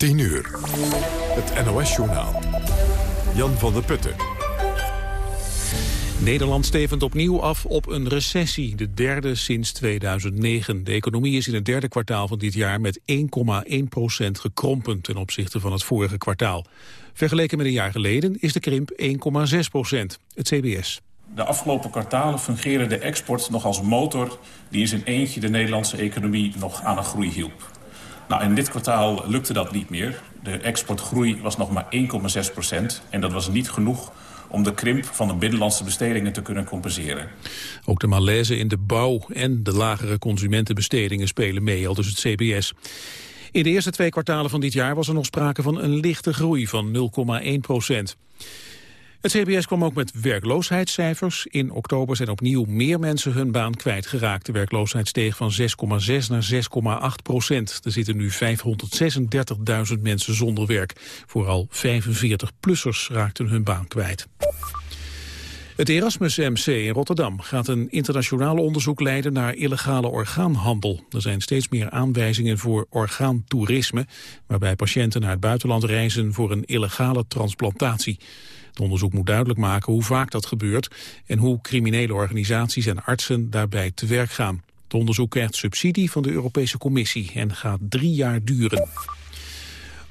10 uur. Het NOS-journaal. Jan van der Putten. Nederland stevend opnieuw af op een recessie, de derde sinds 2009. De economie is in het derde kwartaal van dit jaar met 1,1 procent gekrompen ten opzichte van het vorige kwartaal. Vergeleken met een jaar geleden is de krimp 1,6 procent, het CBS. De afgelopen kwartalen fungeren de export nog als motor... die in zijn eentje de Nederlandse economie nog aan een groei hielp. Nou, in dit kwartaal lukte dat niet meer. De exportgroei was nog maar 1,6 procent. En dat was niet genoeg om de krimp van de binnenlandse bestedingen te kunnen compenseren. Ook de malaise in de bouw en de lagere consumentenbestedingen spelen mee, al dus het CBS. In de eerste twee kwartalen van dit jaar was er nog sprake van een lichte groei van 0,1 procent. Het CBS kwam ook met werkloosheidscijfers. In oktober zijn opnieuw meer mensen hun baan kwijtgeraakt. De werkloosheid steeg van 6,6 naar 6,8 procent. Er zitten nu 536.000 mensen zonder werk. Vooral 45-plussers raakten hun baan kwijt. Het Erasmus MC in Rotterdam gaat een internationaal onderzoek leiden naar illegale orgaanhandel. Er zijn steeds meer aanwijzingen voor orgaantourisme, waarbij patiënten naar het buitenland reizen voor een illegale transplantatie. Het onderzoek moet duidelijk maken hoe vaak dat gebeurt en hoe criminele organisaties en artsen daarbij te werk gaan. Het onderzoek krijgt subsidie van de Europese Commissie en gaat drie jaar duren.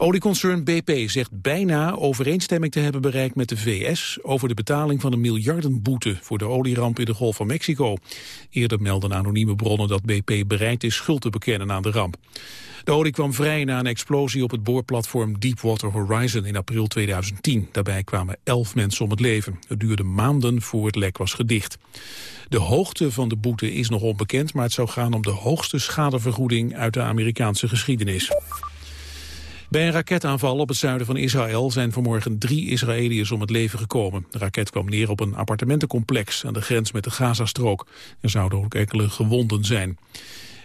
Olieconcern BP zegt bijna overeenstemming te hebben bereikt met de VS over de betaling van een miljardenboete voor de olieramp in de Golf van Mexico. Eerder melden anonieme bronnen dat BP bereid is schuld te bekennen aan de ramp. De olie kwam vrij na een explosie op het boorplatform Deepwater Horizon in april 2010. Daarbij kwamen elf mensen om het leven. Het duurde maanden voor het lek was gedicht. De hoogte van de boete is nog onbekend, maar het zou gaan om de hoogste schadevergoeding uit de Amerikaanse geschiedenis. Bij een raketaanval op het zuiden van Israël zijn vanmorgen drie Israëliërs om het leven gekomen. De raket kwam neer op een appartementencomplex aan de grens met de Gazastrook. Er zouden ook enkele gewonden zijn.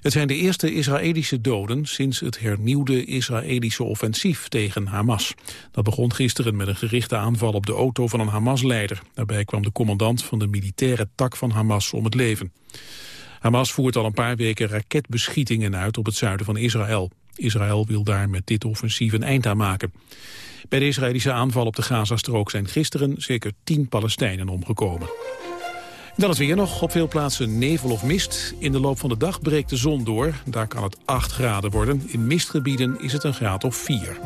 Het zijn de eerste Israëlische doden sinds het hernieuwde Israëlische offensief tegen Hamas. Dat begon gisteren met een gerichte aanval op de auto van een Hamas-leider. Daarbij kwam de commandant van de militaire tak van Hamas om het leven. Hamas voert al een paar weken raketbeschietingen uit op het zuiden van Israël. Israël wil daar met dit offensief een eind aan maken. Bij de Israëlische aanval op de Gazastrook zijn gisteren zeker tien Palestijnen omgekomen. Dan het weer nog. Op veel plaatsen nevel of mist. In de loop van de dag breekt de zon door. Daar kan het 8 graden worden. In mistgebieden is het een graad of 4.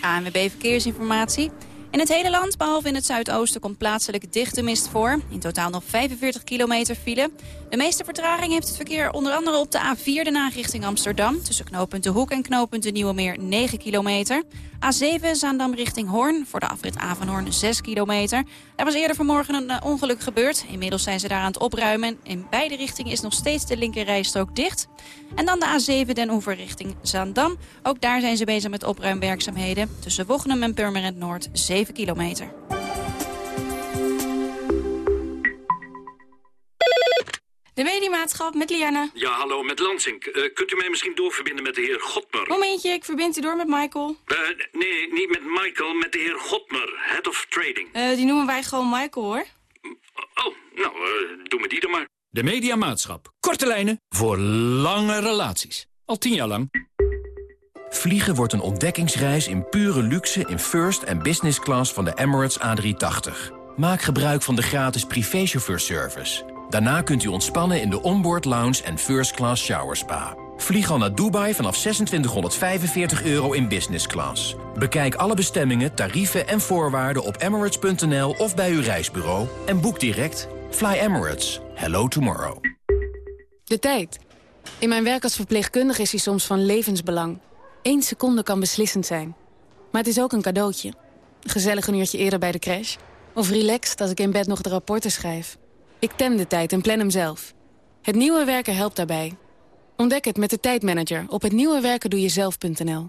ANWB Verkeersinformatie. In het hele land, behalve in het zuidoosten, komt plaatselijk dichte mist voor. In totaal nog 45 kilometer file. De meeste vertraging heeft het verkeer onder andere op de A4 de richting Amsterdam. Tussen knooppunt De Hoek en knooppunt De Nieuwe Meer 9 kilometer. A7 Zaandam richting Hoorn. Voor de afrit Avanhoorn 6 kilometer. Er was eerder vanmorgen een eh, ongeluk gebeurd. Inmiddels zijn ze daar aan het opruimen. In beide richtingen is nog steeds de linkerrijstrook dicht. En dan de A7 Den Oever richting Zaandam. Ook daar zijn ze bezig met opruimwerkzaamheden. Tussen Wochenum en Purmerend Noord 7 kilometer. De mediamaatschap met Lianne. Ja, hallo, met Lansing. Uh, kunt u mij misschien doorverbinden met de heer Godmer? Momentje, ik verbind u door met Michael. Uh, nee, niet met Michael, met de heer Godmer, Head of Trading. Uh, die noemen wij gewoon Michael, hoor. Oh, nou, doe me die dan maar. De mediamaatschap. Korte lijnen voor lange relaties. Al tien jaar lang. Vliegen wordt een ontdekkingsreis in pure luxe in first en business class van de Emirates A380. Maak gebruik van de gratis privéchauffeurservice. Daarna kunt u ontspannen in de onboard lounge en first class shower spa. Vlieg al naar Dubai vanaf 2645 euro in business class. Bekijk alle bestemmingen, tarieven en voorwaarden op emirates.nl of bij uw reisbureau. En boek direct. Fly Emirates. Hello tomorrow. De tijd. In mijn werk als verpleegkundige is hij soms van levensbelang. Eén seconde kan beslissend zijn. Maar het is ook een cadeautje. Gezellig een uurtje eerder bij de crash. Of relaxed als ik in bed nog de rapporten schrijf. Ik tem de tijd en plan hem zelf. Het nieuwe werken helpt daarbij. Ontdek het met de tijdmanager op hetnieuwewerkendoejezelf.nl.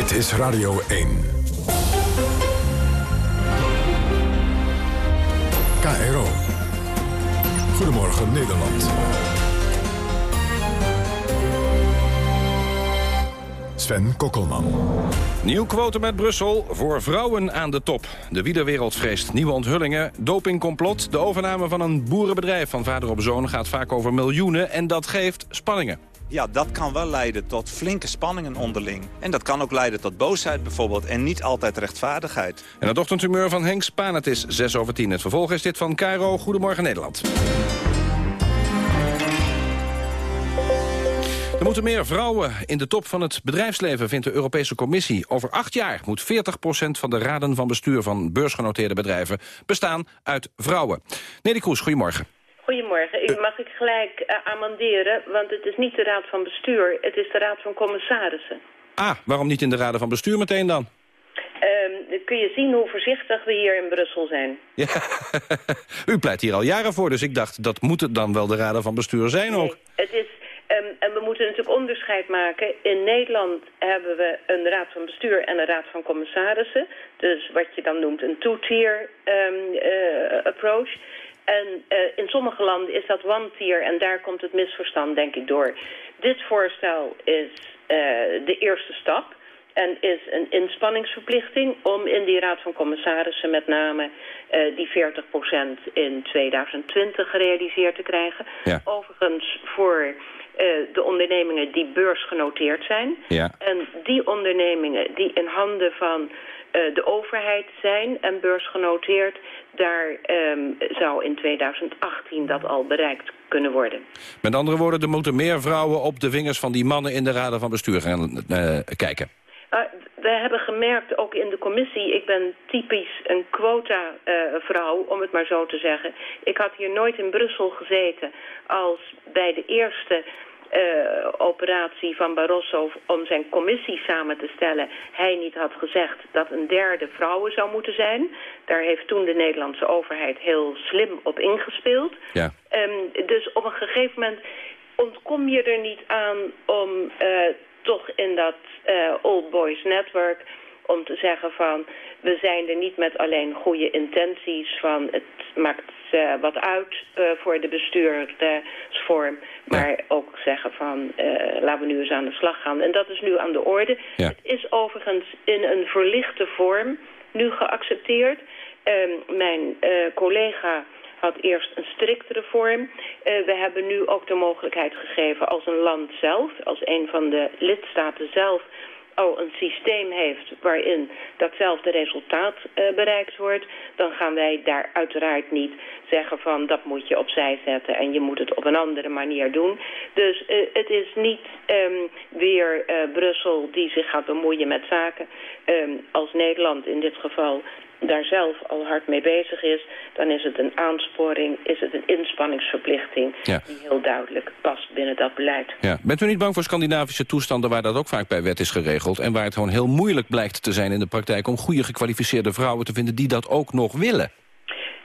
Dit is Radio 1. KRO. Goedemorgen Nederland. Sven Kokkelman. Nieuw quotum met Brussel voor vrouwen aan de top. De wielerwereld vreest nieuwe onthullingen. Dopingcomplot, de overname van een boerenbedrijf van vader op zoon... gaat vaak over miljoenen en dat geeft spanningen. Ja, dat kan wel leiden tot flinke spanningen onderling. En dat kan ook leiden tot boosheid bijvoorbeeld en niet altijd rechtvaardigheid. En het ochtendhumeur van Henk Spaan, het is 6 over 10. Het vervolg is dit van Cairo. Goedemorgen Nederland. Er moeten meer vrouwen in de top van het bedrijfsleven, vindt de Europese Commissie. Over acht jaar moet 40% van de raden van bestuur van beursgenoteerde bedrijven bestaan uit vrouwen. Nelly Kroes, goedemorgen. Goedemorgen. Ik mag ik gelijk uh, amenderen, want het is niet de raad van bestuur, het is de raad van commissarissen. Ah, waarom niet in de raden van bestuur meteen dan? Um, kun je zien hoe voorzichtig we hier in Brussel zijn. Ja, u pleit hier al jaren voor, dus ik dacht dat moet het dan wel de raden van bestuur zijn ook. Het is, um, en we moeten natuurlijk onderscheid maken. In Nederland hebben we een raad van bestuur en een raad van commissarissen. Dus wat je dan noemt een two-tier um, uh, approach. En uh, in sommige landen is dat one-tier en daar komt het misverstand denk ik door. Dit voorstel is uh, de eerste stap en is een inspanningsverplichting om in die raad van commissarissen met name uh, die 40% in 2020 gerealiseerd te krijgen. Ja. Overigens voor de ondernemingen die beursgenoteerd zijn. Ja. En die ondernemingen die in handen van de overheid zijn en beursgenoteerd, daar um, zou in 2018 dat al bereikt kunnen worden. Met andere woorden, er moeten meer vrouwen op de vingers van die mannen in de raden van bestuur gaan uh, kijken. Uh, we hebben gemerkt, ook in de commissie, ik ben typisch een quota-vrouw, om het maar zo te zeggen. Ik had hier nooit in Brussel gezeten als bij de eerste uh, operatie van Barroso om zijn commissie samen te stellen... hij niet had gezegd dat een derde vrouwen zou moeten zijn. Daar heeft toen de Nederlandse overheid heel slim op ingespeeld. Ja. Um, dus op een gegeven moment ontkom je er niet aan om uh, toch in dat uh, Old Boys Network om te zeggen van... we zijn er niet met alleen goede intenties van... het maakt uh, wat uit uh, voor de bestuursvorm... maar ja. ook zeggen van uh, laten we nu eens aan de slag gaan. En dat is nu aan de orde. Ja. Het is overigens in een verlichte vorm nu geaccepteerd. Um, mijn collega had eerst een striktere vorm. Uh, we hebben nu ook de mogelijkheid gegeven als een land zelf, als een van de lidstaten zelf al een systeem heeft waarin datzelfde resultaat uh, bereikt wordt, dan gaan wij daar uiteraard niet zeggen van dat moet je opzij zetten en je moet het op een andere manier doen. Dus uh, het is niet um, weer uh, Brussel die zich gaat bemoeien met zaken. Um, als Nederland in dit geval daar zelf al hard mee bezig is... dan is het een aansporing, is het een inspanningsverplichting... Ja. die heel duidelijk past binnen dat beleid. Ja. Bent u niet bang voor Scandinavische toestanden waar dat ook vaak bij wet is geregeld... en waar het gewoon heel moeilijk blijkt te zijn in de praktijk... om goede gekwalificeerde vrouwen te vinden die dat ook nog willen?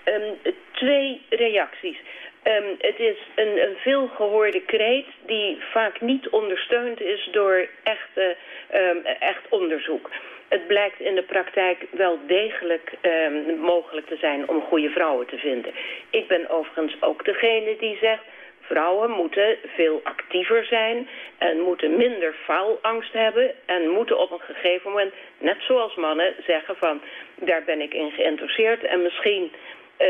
Um, twee reacties. Um, het is een, een veel gehoorde kreet die vaak niet ondersteund is door echte, um, echt onderzoek. Het blijkt in de praktijk wel degelijk um, mogelijk te zijn om goede vrouwen te vinden. Ik ben overigens ook degene die zegt... vrouwen moeten veel actiever zijn en moeten minder faalangst hebben... en moeten op een gegeven moment, net zoals mannen, zeggen van... daar ben ik in geïnteresseerd en misschien uh,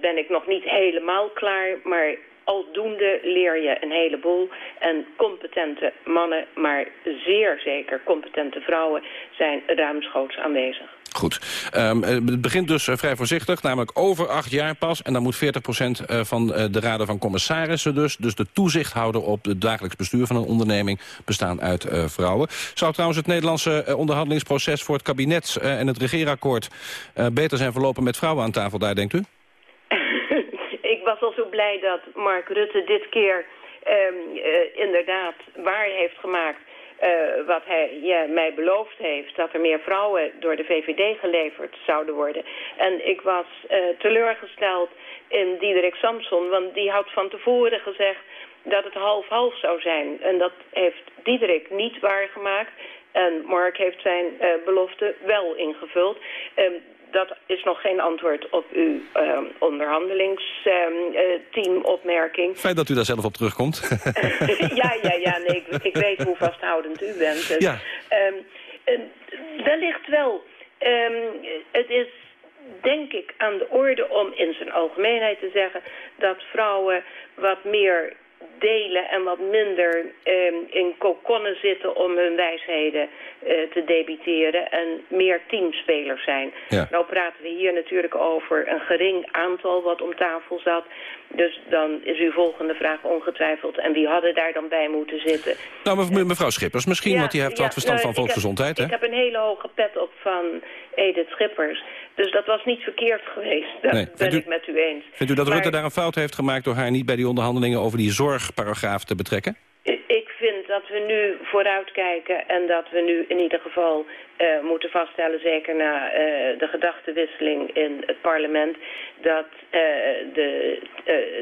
ben ik nog niet helemaal klaar... maar aldoende leer je een heleboel. En competente mannen, maar zeer zeker competente vrouwen... zijn ruimschoots aanwezig. Goed. Um, het begint dus vrij voorzichtig, namelijk over acht jaar pas. En dan moet 40% van de raden van commissarissen dus... dus de toezichthouder op het dagelijks bestuur van een onderneming... bestaan uit vrouwen. Zou trouwens het Nederlandse onderhandelingsproces voor het kabinet... En het regeerakkoord beter zijn verlopen met vrouwen aan tafel daar, denkt u? Was al zo blij dat Mark Rutte dit keer um, inderdaad waar heeft gemaakt uh, wat hij mij beloofd heeft... dat er meer vrouwen door de VVD geleverd zouden worden. En ik was uh, teleurgesteld in Diederik Samson... want die had van tevoren gezegd dat het half-half zou zijn. En dat heeft Diederik niet waargemaakt... En Mark heeft zijn belofte wel ingevuld. Dat is nog geen antwoord op uw uh, onderhandelingsteamopmerking. Fijn dat u daar zelf op terugkomt. ja, ja, ja. Nee, ik, ik, weet hoe vasthoudend u bent. Dus, ja. Um, wellicht wel. Um, het is denk ik aan de orde om in zijn algemeenheid te zeggen... dat vrouwen wat meer delen en wat minder eh, in kokonnen zitten om hun wijsheden eh, te debiteren en meer teamspelers zijn. Ja. Nou praten we hier natuurlijk over een gering aantal wat om tafel zat. Dus dan is uw volgende vraag ongetwijfeld. En wie hadden daar dan bij moeten zitten? Nou, mevrouw Schippers misschien, ja, want die heeft ja, wat verstand nou, van volksgezondheid. Ik heb, ik heb een hele hoge pet op van Edith Schippers. Dus dat was niet verkeerd geweest. Dat nee. ben ik met u eens. Vindt u dat maar, Rutte daar een fout heeft gemaakt... door haar niet bij die onderhandelingen over die zorgparagraaf te betrekken? Ik vind dat we nu vooruitkijken en dat we nu in ieder geval uh, moeten vaststellen, zeker na uh, de gedachtenwisseling in het parlement, dat uh, de,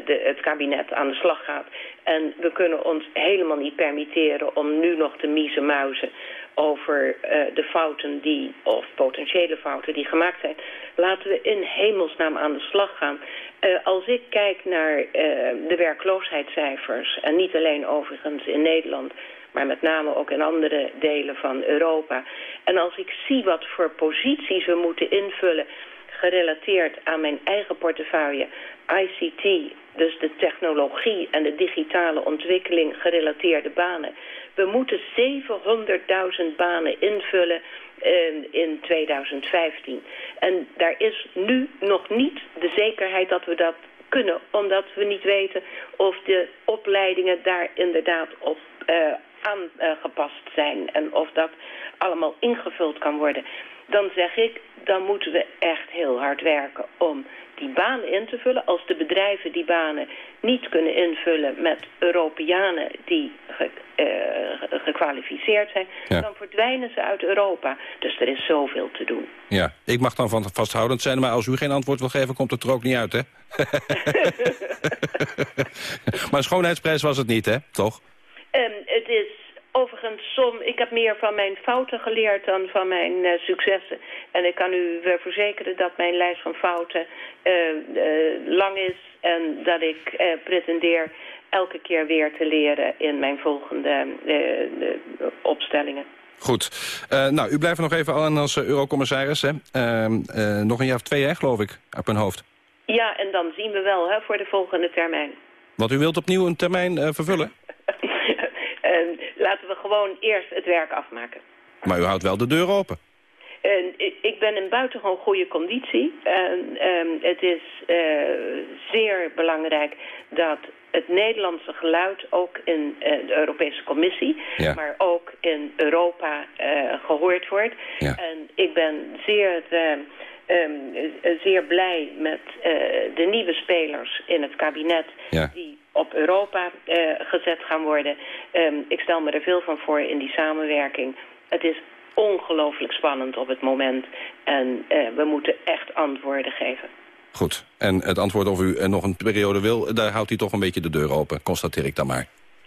de, het kabinet aan de slag gaat. En we kunnen ons helemaal niet permitteren om nu nog te miezen muizen over uh, de fouten die, of potentiële fouten die gemaakt zijn. Laten we in hemelsnaam aan de slag gaan. Uh, als ik kijk naar uh, de werkloosheidscijfers, en niet alleen overigens in Nederland, maar met name ook in andere delen van Europa. En als ik zie wat voor posities we moeten invullen gerelateerd aan mijn eigen portefeuille, ICT, dus de technologie en de digitale ontwikkeling gerelateerde banen. We moeten 700.000 banen invullen in, in 2015. En daar is nu nog niet de zekerheid dat we dat kunnen, omdat we niet weten of de opleidingen daar inderdaad op uh, aangepast zijn en of dat allemaal ingevuld kan worden. Dan zeg ik, dan moeten we echt heel hard werken om die banen in te vullen. Als de bedrijven die banen niet kunnen invullen met Europeanen die ge, uh, gekwalificeerd zijn, Ja. dan verdwijnen ze uit Europa. Dus er is zoveel te doen. Ja, ik mag dan van vasthoudend zijn, maar als u geen antwoord wil geven, komt het er ook niet uit, hè? maar een schoonheidsprijs was het niet, hè? Toch? Um, het is overigens som, ik heb meer van mijn fouten geleerd dan van mijn uh, successen. En ik kan u uh, verzekeren dat mijn lijst van fouten uh, lang is en dat ik pretendeer elke keer weer te leren in mijn volgende opstellingen. Goed. Uh, nou, u blijft nog even aan als uh, eurocommissaris. Hè? Uh, uh, nog een jaar of twee, hè, geloof ik, op mijn hoofd. Ja, en dan zien we wel hè, voor de volgende termijn. Want u wilt opnieuw een termijn vervullen? Laten we gewoon eerst het werk afmaken. Maar u houdt wel de deur open. En ik ben in buitengewoon goede conditie. En, um, het is uh, zeer belangrijk dat het Nederlandse geluid ook in uh, de Europese Commissie, ja. maar ook in Europa uh, gehoord wordt. Ja. En ik ben zeer, um, zeer blij met de nieuwe spelers in het kabinet ja. die op Europa gezet gaan worden. Um, ik stel me er veel van voor in die samenwerking. Het is ongelooflijk spannend op het moment. En uh, we moeten echt antwoorden geven. Goed. En het antwoord of u nog een periode wil, daar houdt u toch een beetje de deur open. Constateer ik dan maar.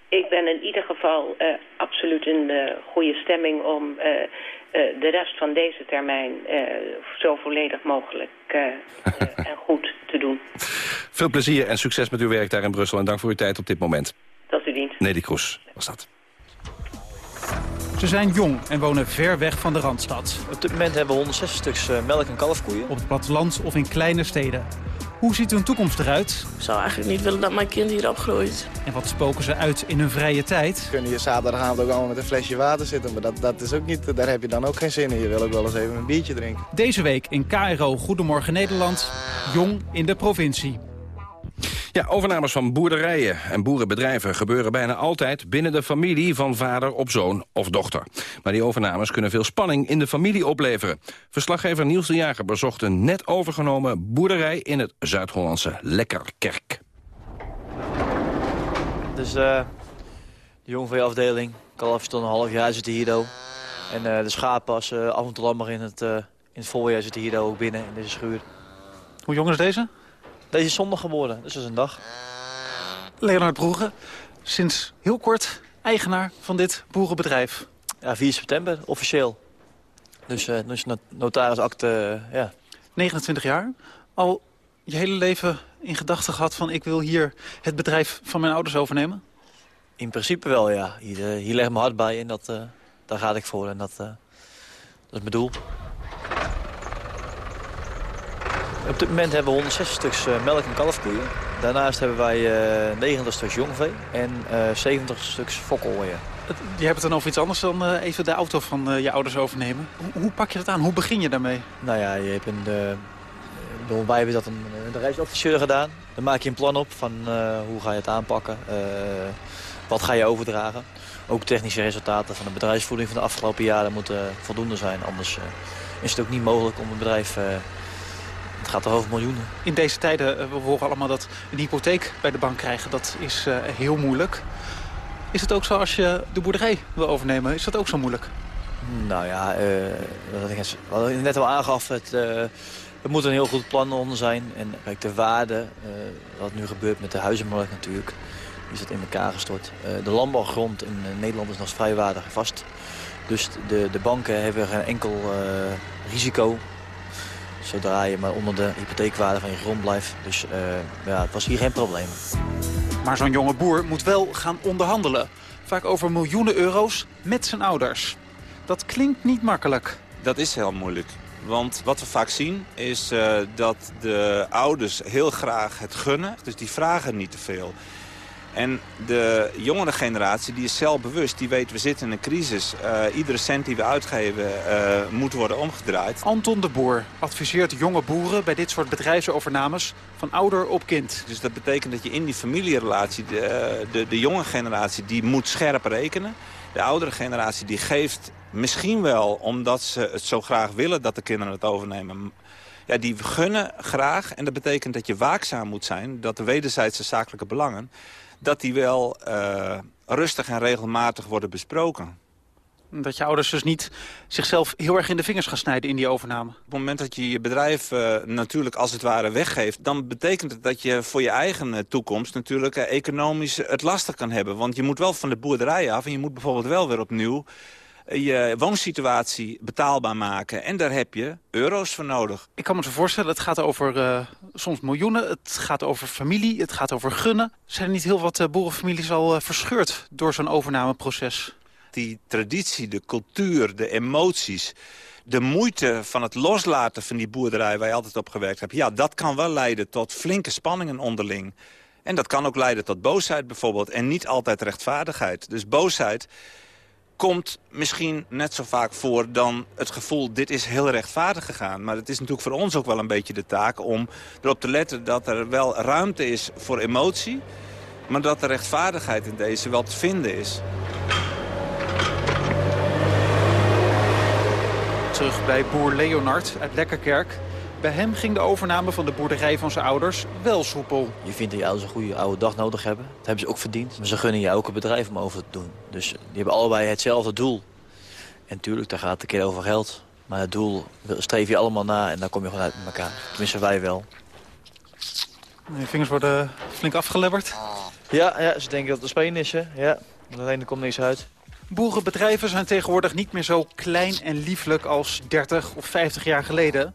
Ik ben in ieder geval uh, absoluut in de goede stemming om uh, de rest van deze termijn zo volledig mogelijk en goed te doen. Veel plezier en succes met uw werk daar in Brussel. En dank voor uw tijd op dit moment. Tot u dienst. Nelly Kroes was dat. Ze zijn jong en wonen ver weg van de Randstad. Op dit moment hebben we 160 stuks melk- en kalfkoeien. Op het platteland of in kleine steden. Hoe ziet hun toekomst eruit? Ik zou eigenlijk niet willen dat mijn kind hier opgroeit. En wat spoken ze uit in hun vrije tijd? We kunnen hier zaterdagavond ook allemaal met een flesje water zitten. Maar dat, dat is ook niet, daar heb je dan ook geen zin in. Je wil ook wel eens even een biertje drinken. Deze week in KRO Goedemorgen Nederland. Jong in de provincie. Ja, overnames van boerderijen en boerenbedrijven gebeuren bijna altijd binnen de familie van vader op zoon of dochter. Maar die overnames kunnen veel spanning in de familie opleveren. Verslaggever Niels de Jager bezocht een net overgenomen boerderij in het Zuid-Hollandse Lekkerkerk. Dus uh, de jongveeafdeling, kalf stond een half jaar zitten hier ook. En uh, de schapen als uh, af en toe lammer in het, uh, in het voorjaar zitten hier ook binnen in deze schuur. Hoe jong is deze? Deze is zondag geworden, dus dat is een dag. Leonard Broegen, sinds heel kort eigenaar van dit boerenbedrijf. Ja, 4 september, officieel. Dus, uh, dus notarisakte, uh, ja. 29 jaar. Al je hele leven in gedachten gehad van ik wil hier het bedrijf van mijn ouders overnemen? In principe wel, ja. Hier, uh, hier leg ik mijn hart bij en dat, daar ga ik voor. En dat, dat is mijn doel. Op dit moment hebben we 160 stuks melk- en kalfkoeien. Daarnaast hebben wij uh, 90 stuks jongvee en uh, 70 stuks fokkelweer. Je hebt het dan over iets anders dan uh, even de auto van je ouders overnemen. Hoe, pak je dat aan? Hoe begin je daarmee? Nou ja, je hebt een, uh, wij hebben dat een, een reisadviseur gedaan. Dan maak je een plan op van hoe ga je het aanpakken. wat ga je overdragen. Ook technische resultaten van de bedrijfsvoering van de afgelopen jaren moeten voldoende zijn. Anders is het ook niet mogelijk om een bedrijf het gaat er over miljoenen. In deze tijden, we horen allemaal dat een hypotheek bij de bank krijgen, dat is uh, heel moeilijk. Is het ook zo als je de boerderij wil overnemen, is dat ook zo moeilijk? Nou ja, uh, wat ik net al aangaf, het, uh, er moet een heel goed plan onder zijn. En kijk, de waarde, wat nu gebeurt met de huizenmarkt natuurlijk, is het in elkaar gestort. de landbouwgrond in Nederland is nog vrij waardig en vast. Dus de, de banken hebben geen enkel risico Zodra je maar onder de hypotheekwaarde van je grond blijft. Dus uh, ja, het was hier geen probleem. Maar zo'n jonge boer moet wel gaan onderhandelen. Vaak over miljoenen euro's met zijn ouders. Dat klinkt niet makkelijk. Dat is heel moeilijk. Want wat we vaak zien is uh, dat de ouders heel graag het gunnen. Dus die vragen niet te veel. En de jongere generatie die is zelfbewust. Die weet, we zitten in een crisis. Uh, iedere cent die we uitgeven uh, moet worden omgedraaid. Anton de Boer adviseert jonge boeren bij dit soort bedrijfsovernames van ouder op kind. Dus dat betekent dat je in die familierelatie, de, de, de jonge generatie, die moet scherp rekenen. De oudere generatie die geeft misschien wel, omdat ze het zo graag willen dat de kinderen het overnemen ja, die gunnen graag. En dat betekent dat je waakzaam moet zijn... dat de wederzijdse zakelijke belangen dat die wel uh, rustig en regelmatig worden besproken. Dat je ouders dus niet zichzelf heel erg in de vingers gaan snijden in die overname. Op het moment dat je je bedrijf uh, natuurlijk als het ware weggeeft... dan betekent het dat je voor je eigen toekomst natuurlijk uh, economisch het lastig kan hebben. Want je moet wel van de boerderij af en je moet bijvoorbeeld wel weer opnieuw je woonsituatie betaalbaar maken. En daar heb je euro's voor nodig. Ik kan me zo voorstellen, het gaat over uh, soms miljoenen. Het gaat over familie, het gaat over gunnen. Zijn er niet heel wat uh, boerenfamilies al uh, verscheurd door zo'n overnameproces? Die traditie, de cultuur, de emoties de moeite van het loslaten van die boerderij waar je altijd op gewerkt hebt... ja, dat kan wel leiden tot flinke spanningen onderling. En dat kan ook leiden tot boosheid bijvoorbeeld. En niet altijd rechtvaardigheid. Dus boosheid komt misschien net zo vaak voor dan het gevoel... dit is heel rechtvaardig gegaan. Maar het is natuurlijk voor ons ook wel een beetje de taak om erop te letten... dat er wel ruimte is voor emotie... maar dat de rechtvaardigheid in deze wel te vinden is. Terug bij boer Leonard uit Lekkerkerk. Bij hem ging de overname van de boerderij van zijn ouders wel soepel. Je vindt dat je ouders een goede oude dag nodig hebben. Dat hebben ze ook verdiend. Maar ze gunnen je ook een bedrijf om over te doen. Dus die hebben allebei hetzelfde doel. En natuurlijk, daar gaat het een keer over geld. Maar het doel streef je allemaal na en dan kom je gewoon uit met elkaar. Tenminste, wij wel. Je vingers worden flink afgelebberd. Ja, ja ze denken dat het een speen is. Hè? Ja, alleen er komt niks uit. Boerenbedrijven zijn tegenwoordig niet meer zo klein en lieflijk als 30 of 50 jaar geleden.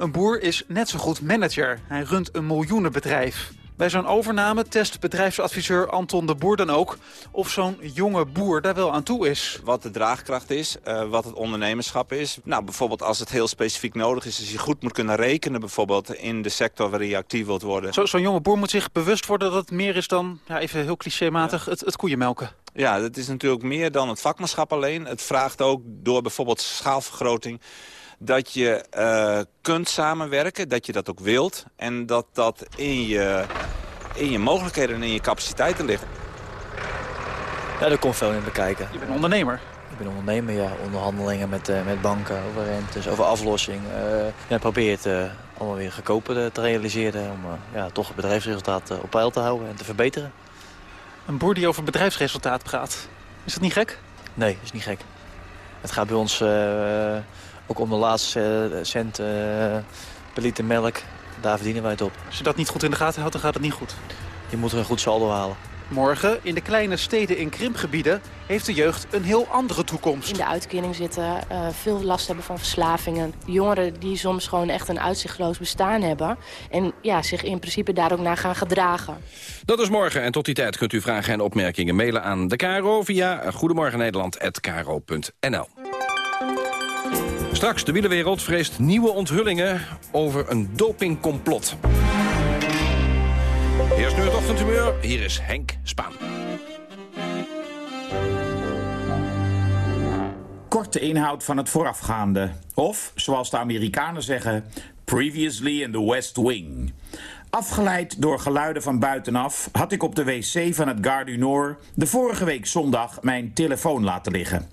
Een boer is net zo goed manager. Hij runt een miljoenenbedrijf. Bij zo'n overname test bedrijfsadviseur Anton de Boer dan ook... of zo'n jonge boer daar wel aan toe is. Wat de draagkracht is, uh, wat het ondernemerschap is. Nou, bijvoorbeeld als het heel specifiek nodig is... als je goed moet kunnen rekenen bijvoorbeeld in de sector waarin je actief wilt worden. Zo'n zo jonge boer moet zich bewust worden dat het meer is dan, ja, even heel clichématig, ja. het, het koeienmelken. Ja, dat is natuurlijk meer dan het vakmanschap alleen. Het vraagt ook door bijvoorbeeld schaalvergroting dat je uh, kunt samenwerken, dat je dat ook wilt... en dat dat in je, in je mogelijkheden en in je capaciteiten ligt. Ja, daar komt veel in bekijken. Je bent ondernemer? Ik ben ondernemer, ja. Onderhandelingen met, uh, met banken over rentes, over aflossing. Uh, ja, probeer het uh, allemaal weer goedkoper te realiseren... om ja, toch het bedrijfsresultaat op peil te houden en te verbeteren. Een boer die over bedrijfsresultaat praat, is dat niet gek? Nee, is niet gek. Het gaat bij ons ook om de laatste cent uh, per liter melk. Daar verdienen wij het op. Als je dat niet goed in de gaten houdt, dan gaat het niet goed. Je moet er een goed saldo halen. Morgen, in de kleine steden in krimpgebieden, heeft de jeugd een heel andere toekomst. In de uitkering zitten, uh, veel last hebben van verslavingen. Jongeren die soms gewoon echt een uitzichtloos bestaan hebben. En ja, zich in principe daar ook naar gaan gedragen. Dat is morgen en tot die tijd kunt u vragen en opmerkingen mailen aan de KRO via goedemorgennederland.kro.nl. Straks, de wielerwereld vreest nieuwe onthullingen over een dopingcomplot. Eerst nu het ochtendhumeur, hier is Henk Spaan. Korte inhoud van het voorafgaande. Of, zoals de Amerikanen zeggen, previously in the West Wing. Afgeleid door geluiden van buitenaf had ik op de wc van het Gare du Nord de vorige week zondag mijn telefoon laten liggen.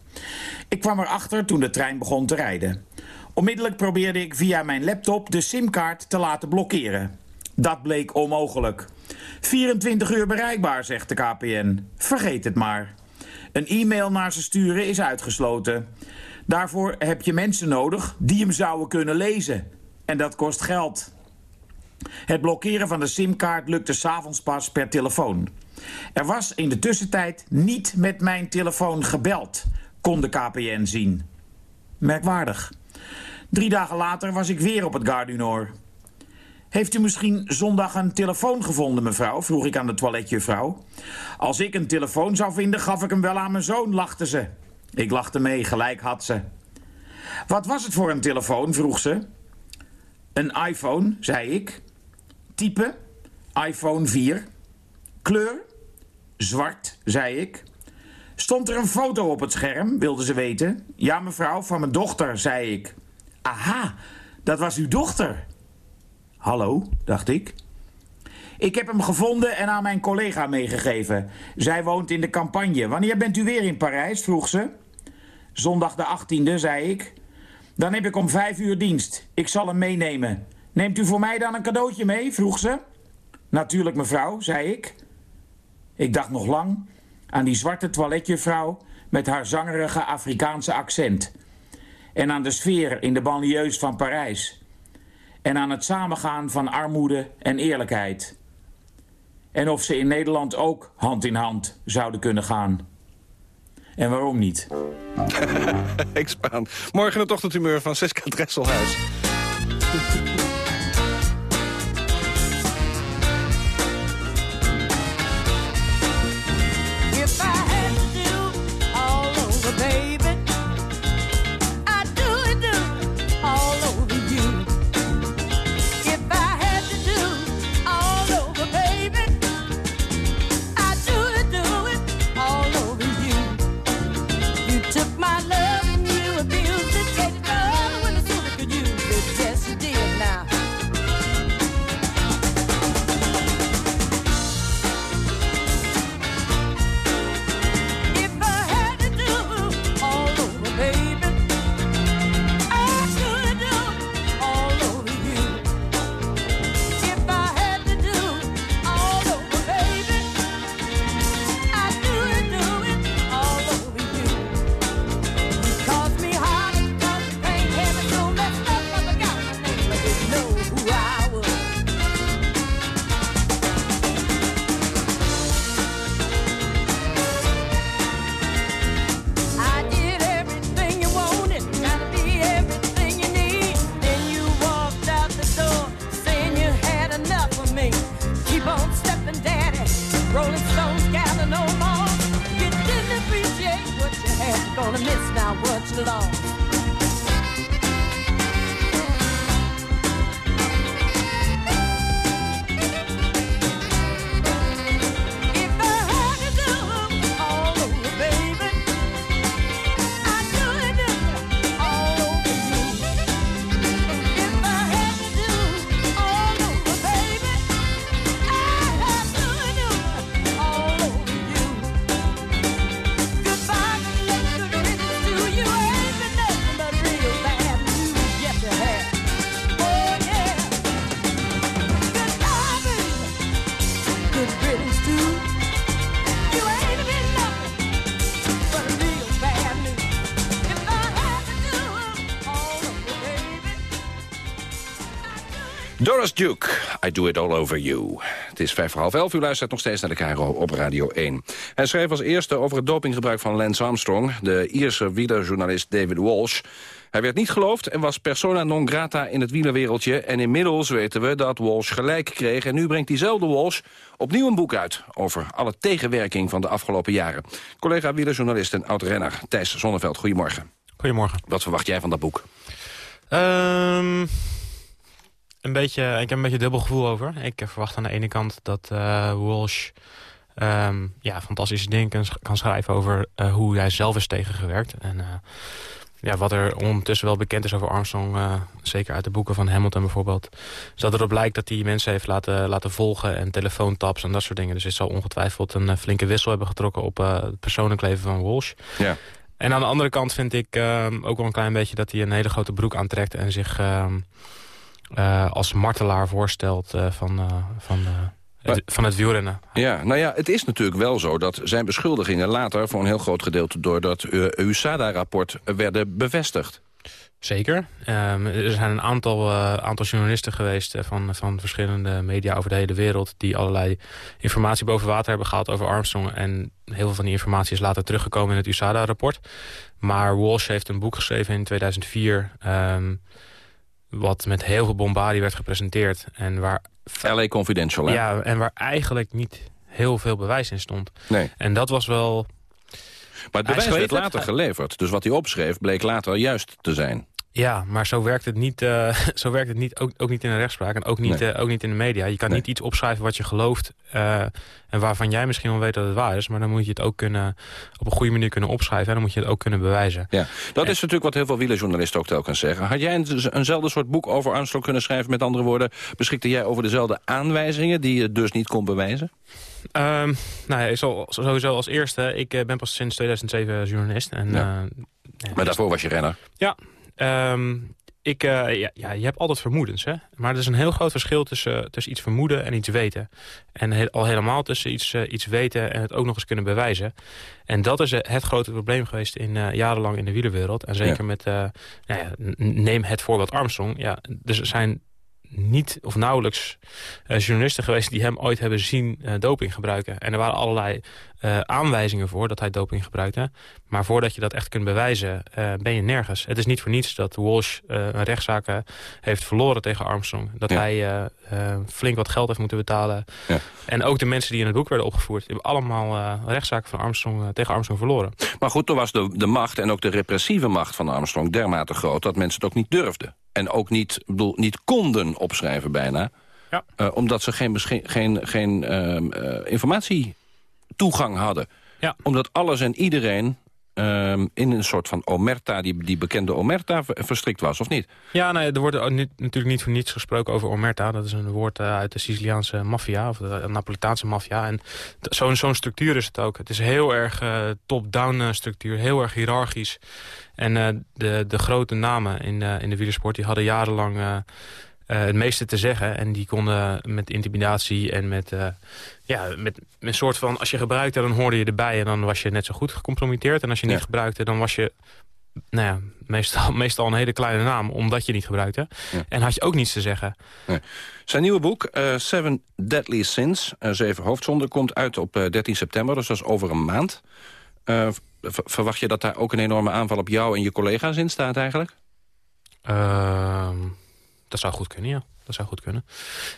Ik kwam erachter toen de trein begon te rijden. Onmiddellijk probeerde ik via mijn laptop de simkaart te laten blokkeren. Dat bleek onmogelijk. 24 uur bereikbaar, zegt de KPN. Vergeet het maar. Een e-mail naar ze sturen is uitgesloten. Daarvoor heb je mensen nodig die hem zouden kunnen lezen. En dat kost geld. Het blokkeren van de simkaart lukte s'avonds pas per telefoon. Er was in de tussentijd niet met mijn telefoon gebeld, kon de KPN zien. Merkwaardig. Drie dagen later was ik weer op het Gare du Nord. Heeft u misschien zondag een telefoon gevonden, mevrouw? vroeg ik aan de toiletjuffrouw. Als ik een telefoon zou vinden, gaf ik hem wel aan mijn zoon, lachte ze. Ik lachte mee, gelijk had ze. Wat was het voor een telefoon, vroeg ze. Een iPhone, zei ik. Type, iPhone 4. Kleur, zwart, zei ik. Stond er een foto op het scherm, wilde ze weten. Ja, mevrouw, van mijn dochter, zei ik. Aha, dat was uw dochter. Hallo, dacht ik. Ik heb hem gevonden en aan mijn collega meegegeven. Zij woont in de campagne. Wanneer bent u weer in Parijs? vroeg ze. Zondag de 18e, zei ik. Dan heb ik om vijf uur dienst. Ik zal hem meenemen. Neemt u voor mij dan een cadeautje mee? vroeg ze. Natuurlijk, mevrouw, zei ik. Ik dacht nog lang aan die zwarte toiletjuffrouw met haar zangerige Afrikaanse accent. En aan de sfeer in de banlieues van Parijs. En aan het samengaan van armoede en eerlijkheid. En of ze in Nederland ook hand in hand zouden kunnen gaan. En waarom niet? Ik spaan. Morgen het ochtendhumeur van Siska Dresselhuis. to miss now what you lost. Duke, I Do It All Over You. Het is vijf voor half elf, u luistert nog steeds naar de KRO op Radio 1. Hij schreef als eerste over het dopinggebruik van Lance Armstrong... de Ierse wielerjournalist David Walsh. Hij werd niet geloofd en was persona non grata in het wielerwereldje... en inmiddels weten we dat Walsh gelijk kreeg... en nu brengt diezelfde Walsh opnieuw een boek uit... over alle tegenwerking van de afgelopen jaren. Collega wielerjournalist en oud-renner Thijs Zonneveld, goedemorgen. Goedemorgen. Wat verwacht jij van dat boek? Ehm, een beetje, ik heb een beetje dubbel gevoel over. Ik eh, verwacht aan de ene kant dat eh, Walsh ehm, ja, fantastische dingen kan, sch- kan schrijven over eh, hoe hij zelf is tegengewerkt. En ja, wat er ondertussen wel bekend is over Armstrong, zeker uit de boeken van Hamilton bijvoorbeeld, is dat erop lijkt dat hij mensen heeft laten, laten volgen en telefoontaps en dat soort dingen. Dus het zal ongetwijfeld een flinke wissel hebben getrokken op het persoonlijk leven van Walsh. Ja. En aan de andere kant vind ik ehm, ook wel een klein beetje dat hij een hele grote broek aantrekt... en zich eh, als martelaar voorstelt eh, van, eh, van, het, van het wielrennen. Ja, nou ja, het is natuurlijk wel zo dat zijn beschuldigingen later... voor een heel groot gedeelte door dat USADA-rapport werden bevestigd. Zeker. Ehm, er zijn een aantal, aantal journalisten geweest van, van verschillende media over de hele wereld... die allerlei informatie boven water hebben gehaald over Armstrong. En heel veel van die informatie is later teruggekomen in het USADA-rapport. Maar Walsh heeft een boek geschreven in 2004... ehm, wat met heel veel bombardie werd gepresenteerd. En waar, LA Confidential, hè? Ja, en waar eigenlijk niet heel veel bewijs in stond. Nee. En dat was wel... Maar het bewijs werd later geleverd. Dus wat hij opschreef bleek later juist te zijn. Ja, maar zo werkt het niet, eh, zo werkt het niet ook, ook niet in de rechtspraak en ook niet, Nee. eh, ook niet in de media. Je kan niet iets opschrijven wat je gelooft eh, en waarvan jij misschien wel weet dat het waar is. Maar dan moet je het ook kunnen, op een goede manier kunnen opschrijven en dan moet je het ook kunnen bewijzen. Ja, dat is natuurlijk wat heel veel wielerjournalisten ook telkens zeggen. Had jij een, eenzelfde soort boek over Armstrong kunnen schrijven? Met andere woorden, beschikte jij over dezelfde aanwijzingen... die je dus niet kon bewijzen? Ehm, nou ja, ik zal sowieso als eerste, ik ben pas sinds 2007 journalist. En, Ja. Maar daarvoor was je renner. Ja, ehm, ik, eh, ja, ja, je hebt altijd vermoedens. Hè? Maar er is een heel groot verschil tussen, tussen iets vermoeden en iets weten. En he- al helemaal tussen iets, eh, iets weten en het ook nog eens kunnen bewijzen. En dat is eh, het grote probleem geweest in, jarenlang in de wielerwereld. En zeker Ja. met, nou ja, neem het voorbeeld Armstrong. Ja, dus er zijn niet of nauwelijks eh, journalisten geweest die hem ooit hebben zien eh, doping gebruiken. En er waren allerlei eh, aanwijzingen voor dat hij doping gebruikte. Maar voordat je dat echt kunt bewijzen, ben je nergens. Het is niet voor niets dat Walsh een rechtszaak heeft verloren tegen Armstrong. Dat Ja. hij flink wat geld heeft moeten betalen. En ook de mensen die in het boek werden opgevoerd... hebben allemaal rechtszaken van Armstrong, tegen Armstrong verloren. Maar goed, toen was de, de macht en ook de repressieve macht van Armstrong dermate groot... dat mensen het ook niet durfden. En ook niet, bedoel, niet konden opschrijven bijna. Ja. Eh, omdat ze geen, geen, geen ehm, eh, informatietoegang hadden. Ja. Omdat alles en iedereen ehm, in een soort van omerta... die, die bekende omerta ver- verstrikt was, of niet? Ja, nee, er wordt niet- natuurlijk niet voor niets gesproken over omerta. Dat is een woord eh, uit de Siciliaanse maffia, of de Napolitaanse maffia. En zo'n zo'n structuur is het ook. Het is heel erg eh, top-down eh, structuur, heel erg hiërarchisch. En eh, de, de grote namen in, eh, in de wielersport die hadden jarenlang eh, eh, het meeste te zeggen. En die konden met intimidatie en met, eh, ja, met, een soort van... als je gebruikte, dan hoorde je erbij en dan was je net zo goed gecompromitteerd. En als je niet gebruikte, dan was je nou ja, meestal, meestal een hele kleine naam, omdat je niet gebruikte. En had je ook niets te zeggen. Nee. Zijn nieuwe boek, eh, Seven Deadly Sins, eh, Zeven Hoofdzonden... komt uit op eh, 13 september, dus dat is over een maand. Eh, verwacht je dat daar ook een enorme aanval op jou en je collega's in staat eigenlijk? Ehm, dat zou goed kunnen, ja. Dat zou goed kunnen.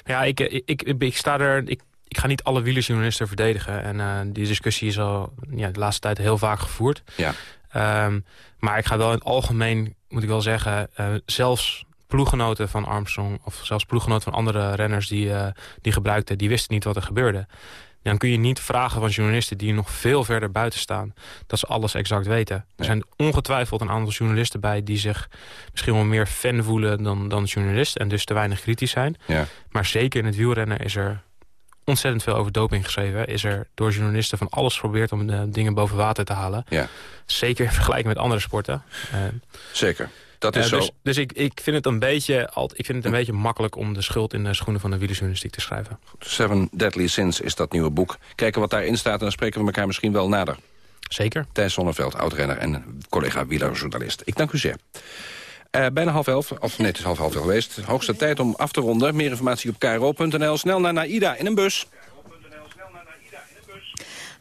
Ja, ik, ik, ik, ik sta er... Ik, ik ga niet alle wielerjournalisten verdedigen. En eh, die discussie is al ja, de laatste tijd heel vaak gevoerd. Ja. Ehm, maar ik ga wel in het algemeen, moet ik wel zeggen... eh, zelfs ploeggenoten van Armstrong... of zelfs ploeggenoten van andere renners die, eh, die gebruikten... die wisten niet wat er gebeurde. Dan kun je niet vragen van journalisten die nog veel verder buiten staan... dat ze alles exact weten. Er zijn ongetwijfeld een aantal journalisten bij... die zich misschien wel meer fan voelen dan, dan journalist... en dus te weinig kritisch zijn. Ja. Maar zeker in het wielrennen is er ontzettend veel over doping geschreven. Is er door journalisten van alles geprobeerd om de dingen boven water te halen. Ja. Zeker in vergelijking met andere sporten. Eh, Zeker. Dat is eh, zo. Dus, dus ik, ik vind het een beetje, ik vind het een beetje makkelijk om de schuld in de schoenen van de wielerjournalistiek te schrijven. Seven Deadly Sins is dat nieuwe boek. Kijken wat daarin staat en dan spreken we elkaar misschien wel nader. Zeker. Thijs Zonneveld, oud-renner en collega wielerjournalist. Ik dank u zeer. Eh, bijna half elf, of nee, het is half half elf geweest. Hoogste tijd om af te ronden. Meer informatie op kro.nl. Snel naar Naida in een bus.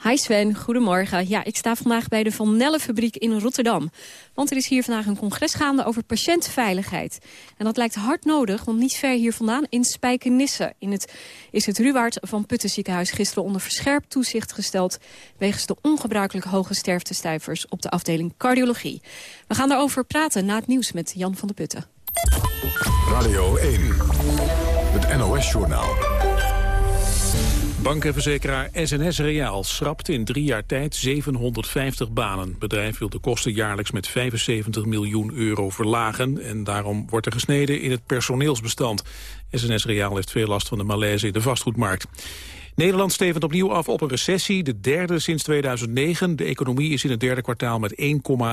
Hi Sven, goedemorgen. Ja, ik sta vandaag bij de Van Nelle fabriek in Rotterdam. Want er is hier vandaag een congres gaande over patiëntenveiligheid. En dat lijkt hard nodig, want niet ver hier vandaan in Spijkenisse... In het, is het Ruwaard van Putten ziekenhuis gisteren onder verscherpt toezicht gesteld... wegens de ongebruikelijk hoge sterftecijfers op de afdeling cardiologie. We gaan daarover praten na het nieuws met Jan van der Putten. Radio 1, het NOS-journaal. Bank en verzekeraar SNS Reaal schrapt in drie jaar tijd 750 banen. Het bedrijf wil de kosten jaarlijks met 75 miljoen euro verlagen... en daarom wordt er gesneden in het personeelsbestand. SNS Reaal heeft veel last van de malaise in de vastgoedmarkt. Nederland stevend opnieuw af op een recessie, de derde sinds 2009. De economie is in het derde kwartaal met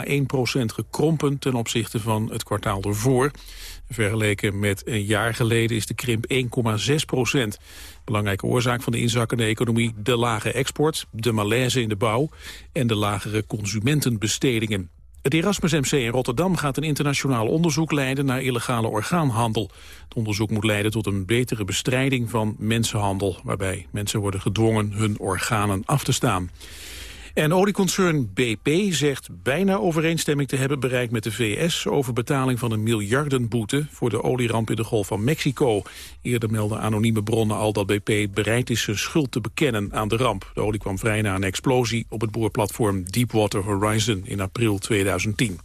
1,1 procent gekrompen... ten opzichte van het kwartaal ervoor. Vergeleken met een jaar geleden is de krimp 1,6 procent. Belangrijke oorzaak van de inzakkende economie de lage export, de malaise in de bouw en de lagere consumentenbestedingen. Het Erasmus MC in Rotterdam gaat een internationaal onderzoek leiden naar illegale orgaanhandel. Het onderzoek moet leiden tot een betere bestrijding van mensenhandel, waarbij mensen worden gedwongen hun organen af te staan. En olieconcern BP zegt bijna overeenstemming te hebben bereikt met de VS over betaling van een miljardenboete voor de olieramp in de Golf van Mexico. Eerder melden anonieme bronnen al dat BP bereid is zijn schuld te bekennen aan de ramp. De olie kwam vrij na een explosie op het boorplatform Deepwater Horizon in april 2010.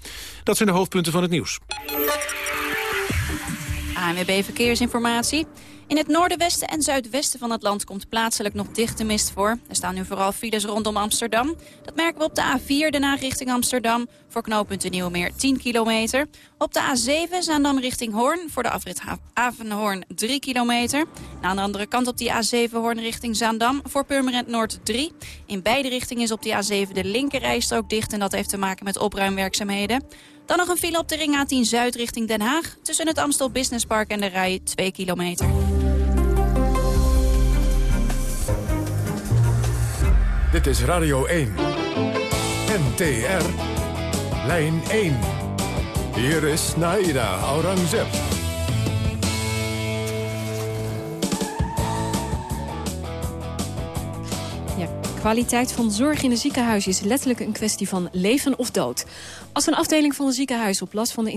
Dat zijn de hoofdpunten van het nieuws. ANWB Verkeersinformatie. In het noorden, westen en zuidwesten van het land komt plaatselijk nog dichte mist voor. Er staan nu vooral files rondom Amsterdam. Dat merken we op de A4, daarna richting Amsterdam. Voor knooppunt de Nieuwemeer 10 kilometer. Op de A7 Zaandam richting Hoorn. Voor de afrit Avenhoorn 3 kilometer. En aan de andere kant op die A7 Hoorn richting Zaandam. Voor Purmerend Noord 3. In beide richtingen is op die A7 de linkerrijstrook dicht. En dat heeft te maken met opruimwerkzaamheden. Dan nog een file op de ring A10 Zuid richting Den Haag. Tussen het Amstel Business Park en de Rij 2 kilometer. Dit is Radio 1. NTR. Lijn 1. Hier is Naida Aurangzeb. Ja, kwaliteit van zorg in een ziekenhuis is letterlijk een kwestie van leven of dood. Als een afdeling van een ziekenhuis op last van de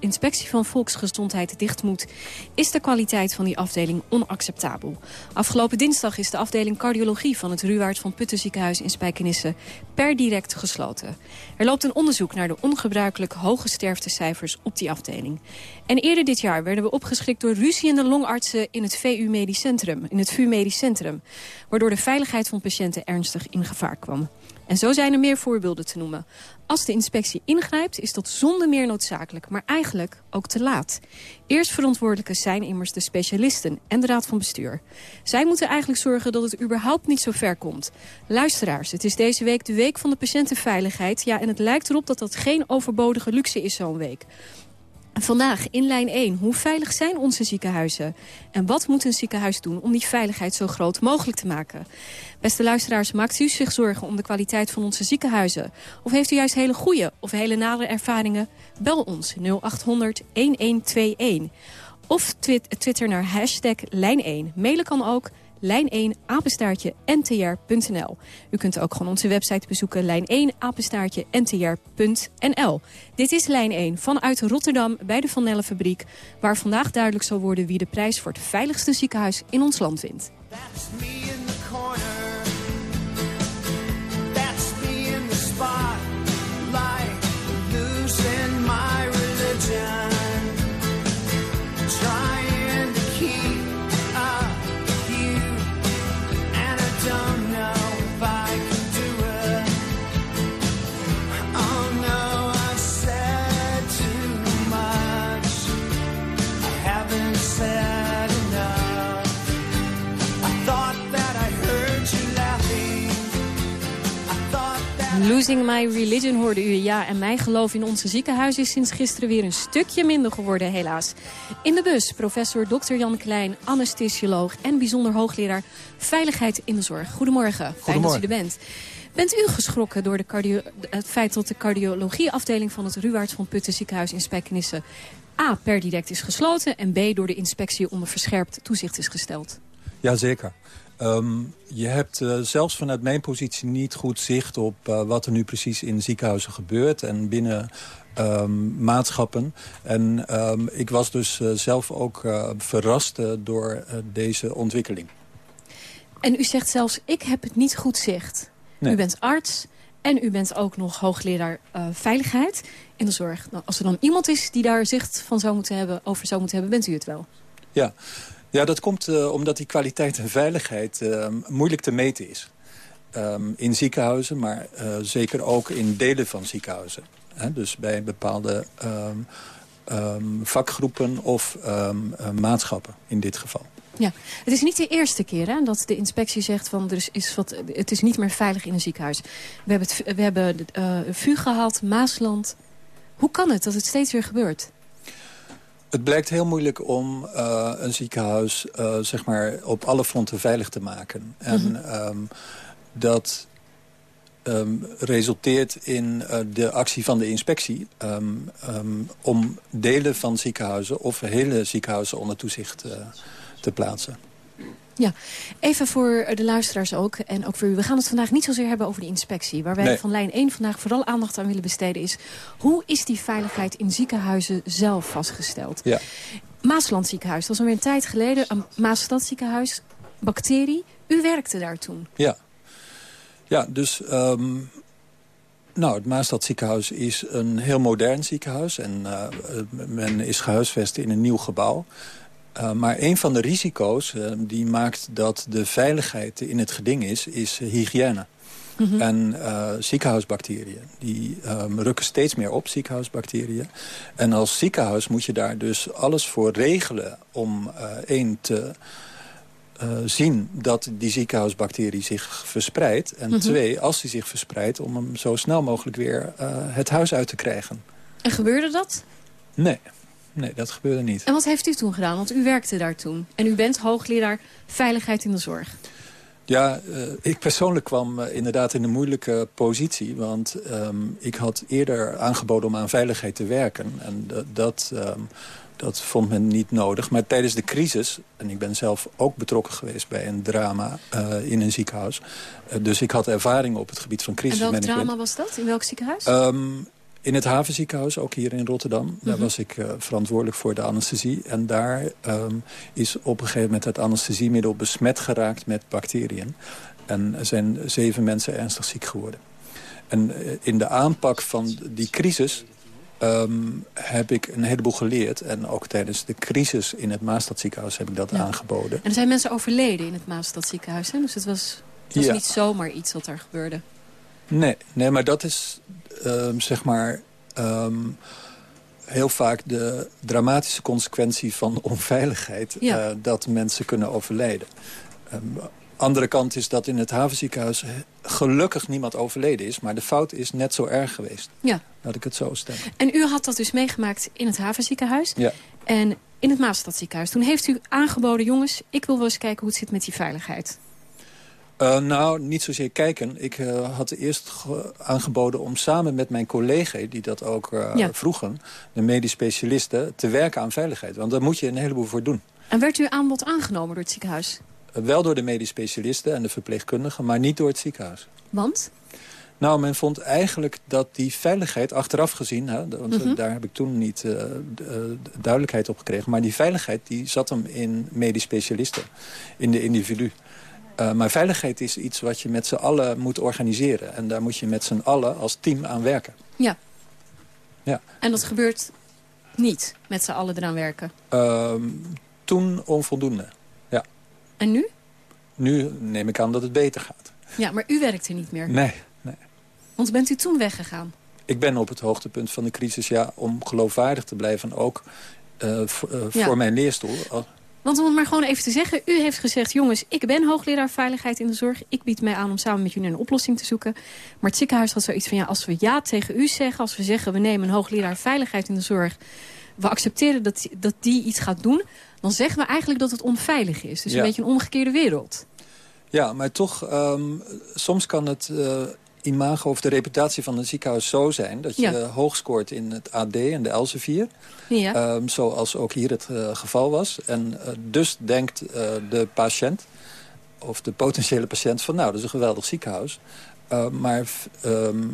inspectie, van volksgezondheid dicht moet, is de kwaliteit van die afdeling onacceptabel. Afgelopen dinsdag is de afdeling cardiologie van het Ruwaard van Putten ziekenhuis in Spijkenisse per direct gesloten. Er loopt een onderzoek naar de ongebruikelijk hoge sterftecijfers op die afdeling. En eerder dit jaar werden we opgeschrikt door ruziende longartsen in het VU Medisch Centrum, in het VU Medisch Centrum, waardoor de veiligheid van patiënten ernstig in gevaar kwam. En zo zijn er meer voorbeelden te noemen. Als de inspectie ingrijpt, is dat zonder meer noodzakelijk, maar eigenlijk ook te laat. Eerst verantwoordelijke zijn immers de specialisten en de raad van bestuur. Zij moeten eigenlijk zorgen dat het überhaupt niet zo ver komt. Luisteraars, het is deze week de week van de patiëntenveiligheid. Ja, en het lijkt erop dat dat geen overbodige luxe is zo'n week. Vandaag in lijn 1. Hoe veilig zijn onze ziekenhuizen? En wat moet een ziekenhuis doen om die veiligheid zo groot mogelijk te maken? Beste luisteraars, maakt u zich zorgen om de kwaliteit van onze ziekenhuizen? Of heeft u juist hele goede of hele nare ervaringen? Bel ons 0800 1121. Of twit twitter naar hashtag lijn 1. Mailen kan ook lijn1 apenstaartje ntr.nl. U kunt ook gewoon onze website bezoeken, lijn1 apenstaartje ntr.nl. Dit is lijn 1 vanuit Rotterdam bij de Van Nelle fabriek... waar vandaag duidelijk zal worden wie de prijs voor het veiligste ziekenhuis in ons land wint. Losing My Religion hoorde u. Ja, en mijn geloof in onze ziekenhuis is sinds gisteren weer een stukje minder geworden, helaas. In de bus professor Dr. Jan Klein, anesthesioloog en bijzonder hoogleraar Veiligheid in de Zorg. Goedemorgen, fijn dat u er bent. Bent u geschrokken door de cardio het feit dat de cardiologieafdeling van het Ruwaard van Putten ziekenhuis in Spijkenisse A. per direct is gesloten en B. door de inspectie onder verscherpt toezicht is gesteld? Jazeker. Um, je hebt uh, zelfs vanuit mijn positie niet goed zicht op uh, wat er nu precies in ziekenhuizen gebeurt en binnen um, maatschappen. En um, ik was dus uh, zelf ook verrast door deze ontwikkeling. En u zegt zelfs, ik heb het niet goed zicht. Nee. U bent arts en u bent ook nog hoogleraar veiligheid in de zorg. Nou, als er dan iemand is die daar zicht van zou moeten hebben, over zou moeten hebben, bent u het wel? Ja. Ja, dat komt uh, omdat die kwaliteit en veiligheid uh, moeilijk te meten is. Um, in ziekenhuizen, maar uh, zeker ook in delen van ziekenhuizen. Dus bij bepaalde um, vakgroepen of maatschappen in dit geval. Ja, het is niet de eerste keer hè, dat de inspectie zegt van er is, is wat, het is niet meer veilig in een ziekenhuis. We hebben, het, we hebben VU gehad, Maasland. Hoe kan het dat het steeds weer gebeurt? Het blijkt heel moeilijk om uh, een ziekenhuis uh, zeg maar op alle fronten veilig te maken. En mm -hmm. um, dat um, resulteert in uh, de actie van de inspectie... Um, om delen van ziekenhuizen of hele ziekenhuizen onder toezicht te plaatsen. Ja, even voor de luisteraars ook en ook voor u. We gaan het vandaag niet zozeer hebben over de inspectie. Waar wij nee. van lijn 1 vandaag vooral aandacht aan willen besteden is... hoe is die veiligheid in ziekenhuizen zelf vastgesteld? Ja. Maasland ziekenhuis, dat is alweer een tijd geleden. Een Maasstad ziekenhuis, bacterie. U werkte daar toen. Ja, ja dus... Um... Nou, het Maastad ziekenhuis is een heel modern ziekenhuis. En uh, men is gehuisvest in een nieuw gebouw. Uh, maar een van de risico's uh, die maakt dat de veiligheid in het geding is, is hygiëne. Mm -hmm. En ziekenhuisbacteriën. Die um, rukken steeds meer op, ziekenhuisbacteriën. En als ziekenhuis moet je daar dus alles voor regelen om één te zien dat die ziekenhuisbacterie zich verspreidt. En mm -hmm. twee, als die zich verspreidt, om hem zo snel mogelijk weer het huis uit te krijgen. En gebeurde dat? Nee. Nee, dat gebeurde niet. En wat heeft u toen gedaan? Want u werkte daar toen. En u bent hoogleraar veiligheid in de zorg. Ja, uh, ik persoonlijk kwam uh, inderdaad in een moeilijke positie. Want um, ik had eerder aangeboden om aan veiligheid te werken. En dat, um, dat vond men niet nodig. Maar tijdens de crisis, en ik ben zelf ook betrokken geweest bij een drama uh, in een ziekenhuis. dus ik had ervaring op het gebied van crisismanagement. En welk drama was dat? In welk ziekenhuis? Um, in het havenziekenhuis, ook hier in Rotterdam. Mm -hmm. Daar was ik uh, verantwoordelijk voor de anesthesie. En daar um, is op een gegeven moment het anesthesiemiddel besmet geraakt met bacteriën. En er zijn zeven mensen ernstig ziek geworden. En uh, in de aanpak van die crisis um, heb ik een heleboel geleerd. En ook tijdens de crisis in het Maastadziekenhuis heb ik dat ja. aangeboden. En er zijn mensen overleden in het Maastadziekenhuis. Hè? Dus het was, het was ja. niet zomaar iets wat er gebeurde. Nee, nee maar dat is um, zeg maar... Um, heel vaak de dramatische consequentie van onveiligheid... Ja. Uh, dat mensen kunnen overlijden. Um, andere kant is dat in het havenziekenhuis gelukkig niemand overleden is... maar de fout is net zo erg geweest. Ja. Laat ik het zo stellen. En u had dat dus meegemaakt in het havenziekenhuis. Ja. En in het Maastadziekenhuis. Toen heeft u aangeboden, jongens, ik wil wel eens kijken hoe het zit met die veiligheid. Uh, nou, niet zozeer kijken. Ik uh, had eerst aangeboden om samen met mijn collega... die dat ook uh, ja. vroegen, de medisch specialisten... te werken aan veiligheid. Want daar moet je een heleboel voor doen. En werd uw aanbod aangenomen door het ziekenhuis? wel door de medisch specialisten en de verpleegkundigen... maar niet door het ziekenhuis. Want? Nou, men vond eigenlijk dat die veiligheid, achteraf gezien... Hè, want mm -hmm. daar heb ik toen niet uh, de, de duidelijkheid op gekregen... maar die veiligheid die zat hem in medisch specialisten, in de individu. Uh, maar veiligheid is iets wat je met z'n allen moet organiseren. En daar moet je met z'n allen als team aan werken. Ja. ja. En dat gebeurt niet, met z'n allen eraan werken? Uh, toen onvoldoende, ja. En nu? Nu neem ik aan dat het beter gaat. Ja, maar u werkt er niet meer? Nee, nee. Want bent u toen weggegaan? Ik ben op het hoogtepunt van de crisis, ja, om geloofwaardig te blijven... ook eh, voor, eh, Ja. voor mijn leerstoel. Want om het maar gewoon even te zeggen. U heeft gezegd, jongens, ik ben hoogleraar veiligheid in de zorg. Ik bied mij aan om samen met jullie een oplossing te zoeken. Maar het ziekenhuis had zoiets van, ja, als we ja tegen u zeggen... als we zeggen, we nemen een hoogleraar veiligheid in de zorg... we accepteren dat, dat die iets gaat doen... dan zeggen we eigenlijk dat het onveilig is. Dus Ja. een beetje een omgekeerde wereld. Ja, maar toch, ehm, soms kan het eh, imago of de reputatie van een ziekenhuis zo zijn... dat je Ja. hoog scoort in het AD en de Elsevier. Ja. Ehm, zoals ook hier het eh, geval was. En eh, dus denkt eh, de patiënt, of de potentiële patiënt... van nou, dat is een geweldig ziekenhuis. Eh, maar ehm,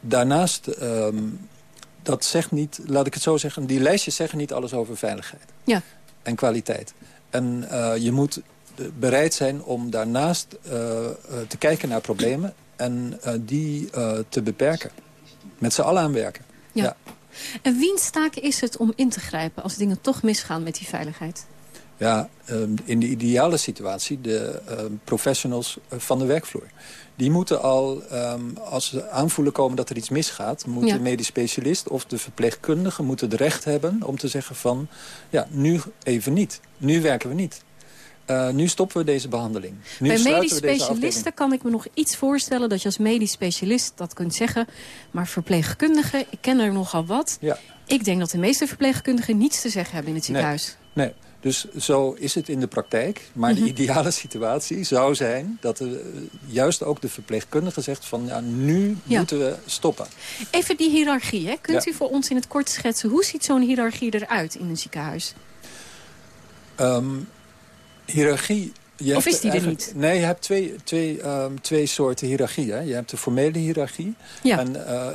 daarnaast, ehm, dat zegt niet, laat ik het zo zeggen... die lijstjes zeggen niet alles over veiligheid Ja. en kwaliteit. En je moet bereid zijn om daarnaast te kijken naar problemen... en eh, die eh, te beperken. Met z'n allen aan werken. Ja. En wiens taak is het om in te grijpen... als dingen toch misgaan met die veiligheid? Ja, ehm, in de ideale situatie de ehm, professionals eh, van de werkvloer. Die moeten al, ehm, als ze aanvoelen komen dat er iets misgaat... moet Ja. de medisch specialist of de verpleegkundige moeten het recht hebben... om te zeggen van, ja, nu even niet. Nu werken we niet. Eh, nu stoppen we deze behandeling. Nu Bij medisch specialisten kan ik me nog iets voorstellen... dat je als medisch specialist dat kunt zeggen. Maar verpleegkundigen, ik ken er nogal wat. Ja. Ik denk dat de meeste verpleegkundigen niets te zeggen hebben in het ziekenhuis. Nee, nee. Dus zo is het in de praktijk. Maar Mhm. de ideale situatie zou zijn dat er, eh, juist ook de verpleegkundige zegt van... Ja, nu Ja. moeten we stoppen. Even die hiërarchie, hè? kunt Ja. u voor ons in het kort schetsen... hoe ziet zo'n hiërarchie eruit in een ziekenhuis? Ehm hiërarchie... je Of is die er niet? Nee, je hebt twee, twee, ehm, twee soorten hiërarchie. Hè. Je hebt de formele hiërarchie. Ja. En eh,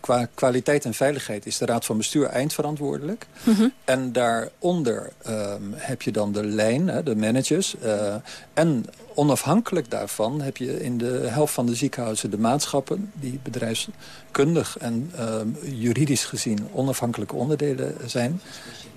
qua kwaliteit en veiligheid is de Raad van Bestuur eindverantwoordelijk. Mhm. En daaronder ehm, heb je dan de lijn, hè, de managers. eh, en onafhankelijk daarvan heb je in de helft van de ziekenhuizen de maatschappen... die bedrijfskundig en ehm, juridisch gezien onafhankelijke onderdelen zijn.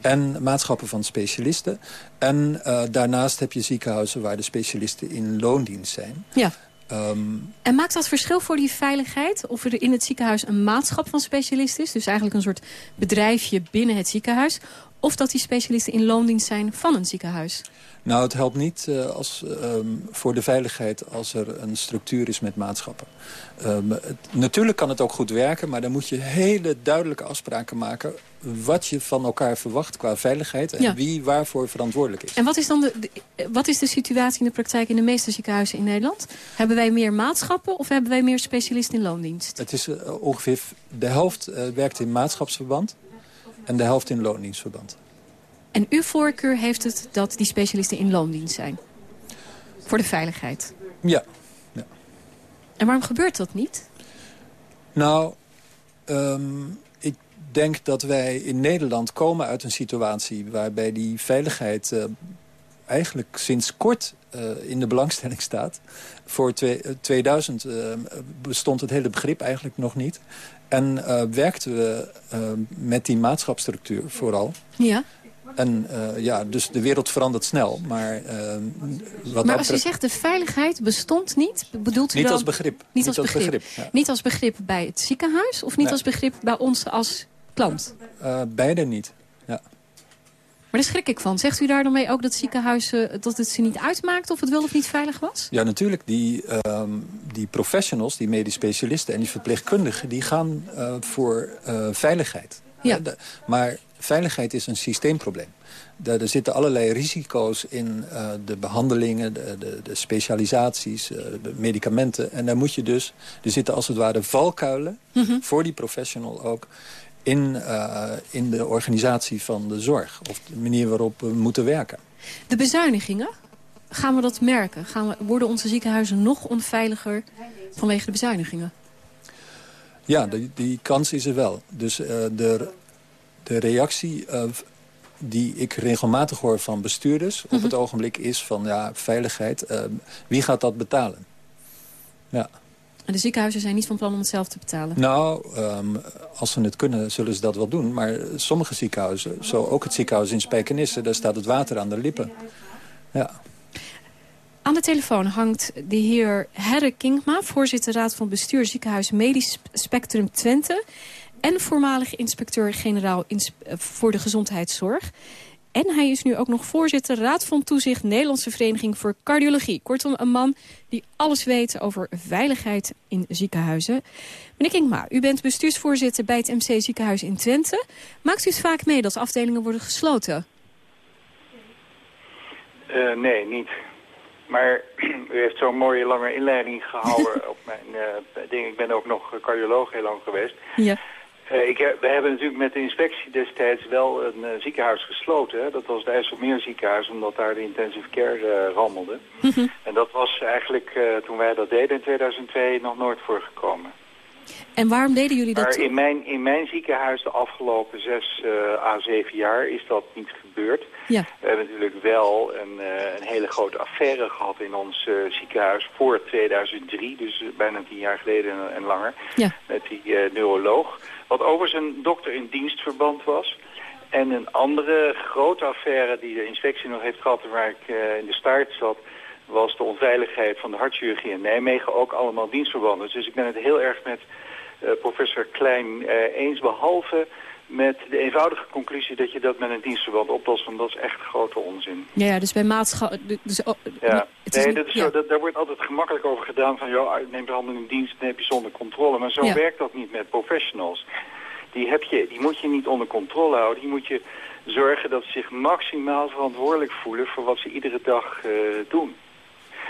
En maatschappen van specialisten. En eh, daarnaast heb je ziekenhuizen waar de specialisten in loondienst zijn. Ja. Ehm, En maakt dat verschil voor die veiligheid? Of er in het ziekenhuis een maatschap van specialisten is? Dus eigenlijk een soort bedrijfje binnen het ziekenhuis? Of dat die specialisten in loondienst zijn van een ziekenhuis? Nou, het helpt niet eh, als, ehm, voor de veiligheid als er een structuur is met maatschappen. Ehm, het- natuurlijk kan het ook goed werken, maar dan moet je hele duidelijke afspraken maken... wat je van elkaar verwacht qua veiligheid en Ja. wie waarvoor verantwoordelijk is. En wat is dan de, de- wat is de situatie in de praktijk in de meeste ziekenhuizen in Nederland? Hebben wij meer maatschappen of hebben wij meer specialisten in loondienst? Het is eh, ongeveer de helft eh, werkt in maatschapsverband en de helft in loondienstverband. En uw voorkeur heeft het dat die specialisten in loondienst zijn? Voor de veiligheid. Ja. En waarom gebeurt dat niet? Nou, ehm, ik denk dat wij in Nederland komen uit een situatie... waarbij die veiligheid eh, eigenlijk sinds kort eh, in de belangstelling staat. Voor twee- eh, 2000 eh, bestond het hele begrip eigenlijk nog niet. En werkten we met die maatschapsstructuur vooral. Ja. En eh, ja, dus de wereld verandert snel. Maar, eh, wat maar als u zegt de veiligheid bestond niet, bedoelt u Niet dan... als begrip. Niet als begrip. ja. Niet als begrip bij het ziekenhuis of niet Nee. als begrip bij ons als klant? Eh, beide niet. Ja. Maar daar schrik ik van. Zegt u daar dan mee ook dat ziekenhuizen dat het ze niet uitmaakt of het wel of niet veilig was? Ja, natuurlijk. Die, ehm, die professionals, die medisch specialisten en die verpleegkundigen... die gaan voor veiligheid. Ja. Eh, maar veiligheid is een systeemprobleem. Daar- Er zitten allerlei risico's in eh, de behandelingen, de, de, de specialisaties, eh, de medicamenten. En daar moet je dus... Er zitten als het ware valkuilen, Mhm. voor die professional ook... In, in de organisatie van de zorg. Of de manier waarop we moeten werken. De bezuinigingen, gaan we dat merken? Gaan we, worden onze ziekenhuizen nog onveiliger vanwege de bezuinigingen? Ja, die, die kans is er wel. Dus eh, de, de reactie eh, die ik regelmatig hoor van bestuurders... op het ogenblik is van ja, veiligheid. eh, wie gaat dat betalen? Ja. En de ziekenhuizen zijn niet van plan om het zelf te betalen. Nou, ehm, als ze het kunnen, zullen ze dat wel doen. Maar sommige ziekenhuizen, zo ook het ziekenhuis in Spijkenisse... daar staat het water aan de lippen. Ja. Aan de telefoon hangt de heer Herre Kinkma, voorzitter Raad van Bestuur Ziekenhuis Medisch Spectrum Twente. en voormalig inspecteur-generaal ins- eh, voor de gezondheidszorg. En hij is nu ook nog voorzitter Raad van Toezicht Nederlandse Vereniging voor Cardiologie. Kortom, een man die alles weet over veiligheid in ziekenhuizen. Meneer Kinkma, u bent bestuursvoorzitter bij het MC Ziekenhuis in Twente. Maakt u het vaak mee dat afdelingen worden gesloten? Eh, nee, niet. Maar u heeft zo'n mooie lange inleiding gehouden op mijn eh, ding. Ik ben ook nog cardioloog heel lang geweest. Ja. Eh, ik we hebben natuurlijk met de inspectie destijds wel een eh, ziekenhuis gesloten. Hè. Dat was het IJsselmeer ziekenhuis, omdat daar de intensive care rammelde. En dat was eigenlijk, toen wij dat deden in 2002, nog nooit voorgekomen. En waarom deden jullie dat Maar in mijn, in mijn ziekenhuis de afgelopen zes eh à zeven jaar is dat niet gebeurd. Ja. We hebben natuurlijk wel een, eh, een hele grote affaire gehad in ons eh, ziekenhuis voor 2003, dus bijna tien jaar geleden en, en langer, Ja. met die neuroloog. Wat overigens een dokter in dienstverband was. En een andere grote affaire die de inspectie nog heeft gehad waar ik in de staart zat, was de onveiligheid van de hartchirurgie in Nijmegen, ook allemaal dienstverbanden. Dus ik ben het heel erg met professor Klein eh, eens, behalve met de eenvoudige conclusie dat je dat met een dienstverband oplost, want dat is echt grote onzin. Ja, dus bij maatschappij... Dus, oh, Ja, nee, dat is ja. zo, dat, daar wordt altijd gemakkelijk over gedaan van, joh, neem de handen in dienst, heb je zonder controle. Maar zo Ja. werkt dat niet met professionals. Die, heb je, die moet je niet onder controle houden, die moet je zorgen dat ze zich maximaal verantwoordelijk voelen voor wat ze iedere dag eh, doen.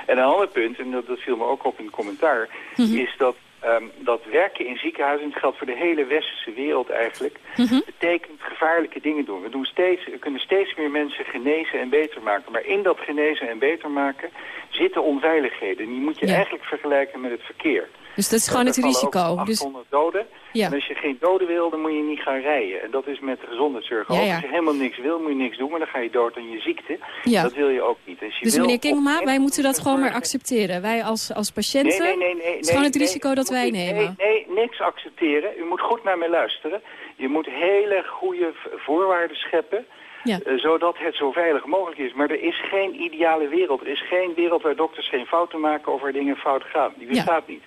En een ander punt, en dat, dat viel me ook op in het commentaar, is dat, ehm, dat werken in ziekenhuizen, en het geldt voor de hele westerse wereld eigenlijk, betekent gevaarlijke dingen doen. We, doen steeds, we kunnen steeds meer mensen genezen en beter maken. Maar in dat genezen en beter maken zitten onveiligheden. En die moet je Ja. eigenlijk vergelijken met het verkeer. Dus dat is gewoon het risico. Dus, 800 doden. Ja. En als je geen doden wil, dan moet je niet gaan rijden. En dat is met de gezondheidszorg. Ja, ja. Als je helemaal niks wil, moet je niks doen. Maar dan ga je dood aan je ziekte. Ja. Dat wil je ook niet. Dus, dus meneer Kingma, wij moeten dat gewoon maar accepteren. Wij als, als patiënten, Nee, nee, nee, nee, het is gewoon het risico dat wij nemen. Nee, nee, niks accepteren. U moet goed naar mij luisteren. Je moet hele goede voorwaarden scheppen. Ja. eh, zodat het zo veilig mogelijk is. Maar er is geen ideale wereld. Er is geen wereld waar dokters geen fouten maken of waar dingen fout gaan. Die bestaat niet.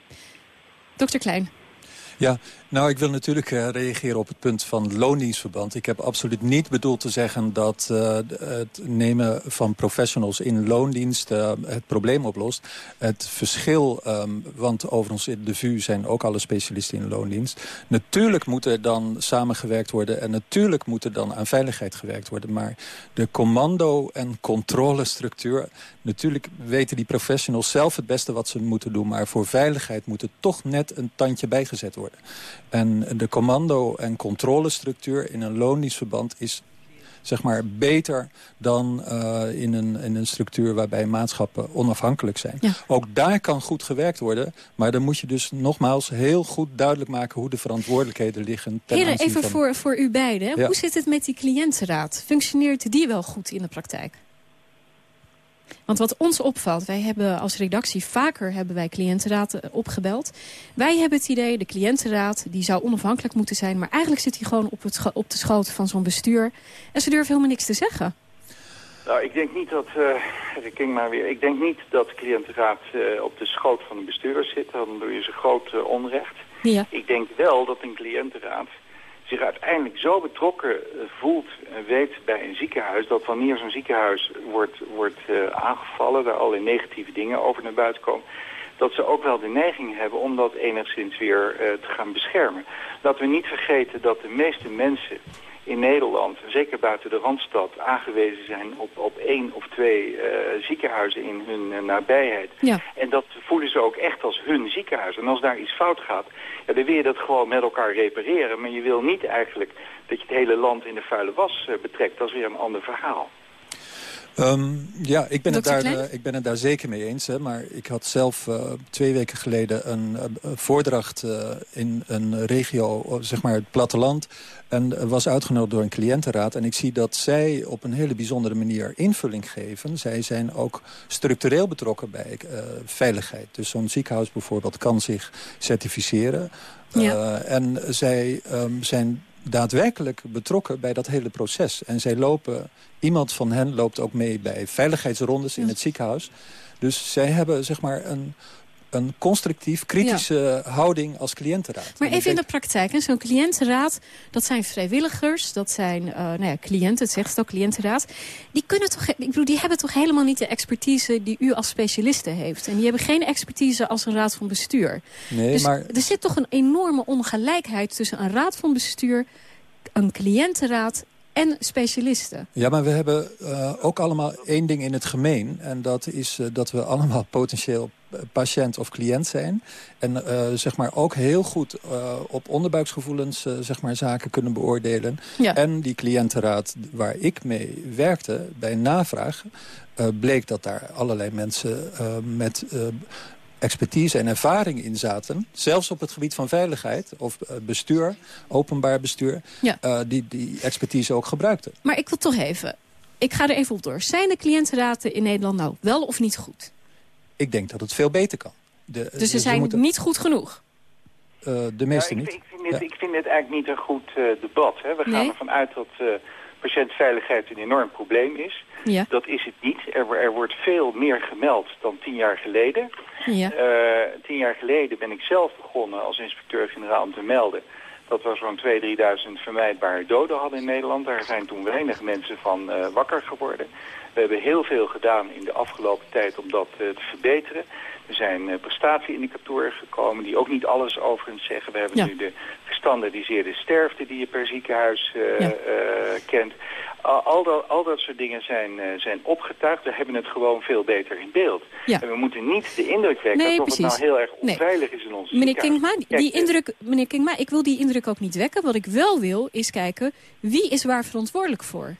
Dokter Klein. Ja, nou ik wil natuurlijk eh, reageren op het punt van loondienstverband. Ik heb absoluut niet bedoeld te zeggen dat eh, het nemen van professionals in loondienst eh, het probleem oplost. Het verschil, ehm, want overigens in de VU zijn ook alle specialisten in loondienst. Natuurlijk moet er dan samengewerkt worden en natuurlijk moet er dan aan veiligheid gewerkt worden. Maar de commando- en controlestructuur, natuurlijk weten die professionals zelf het beste wat ze moeten doen. Maar voor veiligheid moet er toch net een tandje bijgezet worden. En de commando- en controlestructuur in een loondienstverband is zeg maar beter dan eh, in, een, in een structuur waarbij maatschappen onafhankelijk zijn. Ook daar kan goed gewerkt worden, maar dan moet je dus nogmaals heel goed duidelijk maken hoe de verantwoordelijkheden liggen. Ten Heren, even van... voor, voor u beiden. Ja. Hoe zit het met die cliëntenraad? Functioneert die wel goed in de praktijk? Want wat ons opvalt, wij hebben als redactie vaker hebben wij cliëntenraad eh, opgebeld. Wij hebben het idee, de cliëntenraad die zou onafhankelijk moeten zijn... maar eigenlijk zit hij gewoon op, het op de schoot van zo'n bestuur. En ze durven helemaal niks te zeggen. Nou, ik denk niet dat, eh ik ging maar weer, ik denk niet dat de cliëntenraad eh, op de schoot van de bestuurder zit. Dan doe je ze groot eh, onrecht. Ja. Ik denk wel dat een cliëntenraad zich uiteindelijk zo betrokken eh, voelt en weet bij een ziekenhuis... dat wanneer zo'n ziekenhuis wordt, wordt eh, aangevallen, daar allerlei negatieve dingen over naar buiten komen... dat ze ook wel de neiging hebben om dat enigszins weer eh, te gaan beschermen. Laten we niet vergeten dat de meeste mensen in Nederland, zeker buiten de Randstad, aangewezen zijn op, op één of twee eh, ziekenhuizen in hun eh, nabijheid. Ja. En dat voelen ze ook echt als hun ziekenhuis. En als daar iets fout gaat, ja, dan wil je dat gewoon met elkaar repareren. Maar je wil niet eigenlijk dat je het hele land in de vuile was eh, betrekt. Dat is weer een ander verhaal. Ehm, ja, ik ben, het daar, eh, ik ben het daar zeker mee eens. Hè, maar ik had zelf eh, twee weken geleden een eh, voordracht in een regio, zeg maar het platteland. En was uitgenodigd door een cliëntenraad. En ik zie dat zij op een hele bijzondere manier invulling geven. Zij zijn ook structureel betrokken bij veiligheid. Dus zo'n ziekenhuis bijvoorbeeld kan zich certificeren. Ja. En zij ehm, zijn daadwerkelijk betrokken bij dat hele proces. En zij lopen, iemand van hen loopt ook mee bij veiligheidsrondes in het ziekenhuis. Dus zij hebben zeg maar een een constructief, kritische houding als cliëntenraad. Maar En even in de praktijk, zo'n cliëntenraad, dat zijn vrijwilligers, dat zijn eh, nou ja, cliënten, het zegt het ook, cliëntenraad. Die, kunnen toch, ik bedoel, die hebben toch helemaal niet de expertise die u als specialiste heeft. En die hebben geen expertise als een raad van bestuur. Nee, dus maar er zit toch een enorme ongelijkheid tussen een raad van bestuur, een cliëntenraad en specialisten. Ja, maar we hebben eh, ook allemaal één ding in het gemeen. En dat is eh, dat we allemaal potentieel patiënt of cliënt zijn. En eh, zeg maar ook heel goed eh, op onderbuiksgevoelens eh, zeg maar, zaken kunnen beoordelen. Ja. En die cliëntenraad waar ik mee werkte bij navraag... bleek dat daar allerlei mensen met... expertise en ervaring in zaten. Zelfs op het gebied van veiligheid of bestuur, openbaar bestuur. Ja. die die expertise ook gebruikten. Maar ik wil toch even, ik ga er even op door. Zijn de cliëntenraden in Nederland nou wel of niet goed? Ik denk dat het veel beter kan. De, Dus ze zijn moeten- niet goed genoeg? eh, de meeste Ja, ik, niet. Ik vind, dit, Ja. ik vind dit eigenlijk niet een goed eh, debat. Hè. We gaan ervan uit dat eh, patiëntveiligheid een enorm probleem is. Ja. Dat is het niet. Er, er wordt veel meer gemeld dan tien jaar geleden. Ja. Eh, tien jaar geleden ben ik zelf begonnen als inspecteur-generaal om te melden dat we zo'n 2.000, 3.000 vermijdbare doden hadden in Nederland. Daar zijn toen weinig mensen van eh, wakker geworden. We hebben heel veel gedaan in de afgelopen tijd om dat eh, te verbeteren. Er zijn eh, prestatieindicatoren gekomen die ook niet alles overigens zeggen. We hebben Ja. nu de gestandardiseerde sterfte die je per ziekenhuis eh, Ja. kent. Al, al, dat, al dat soort dingen zijn, zijn opgetuigd. We hebben het gewoon veel beter in beeld. Ja. En we moeten niet de indruk wekken Nee, alsof het nou heel erg Nee. onveilig is in onze Meneer. Kinkma, die indruk, meneer Kinkma, ik wil die indruk ook niet wekken. Wat ik wel wil, is kijken wie is waar verantwoordelijk voor.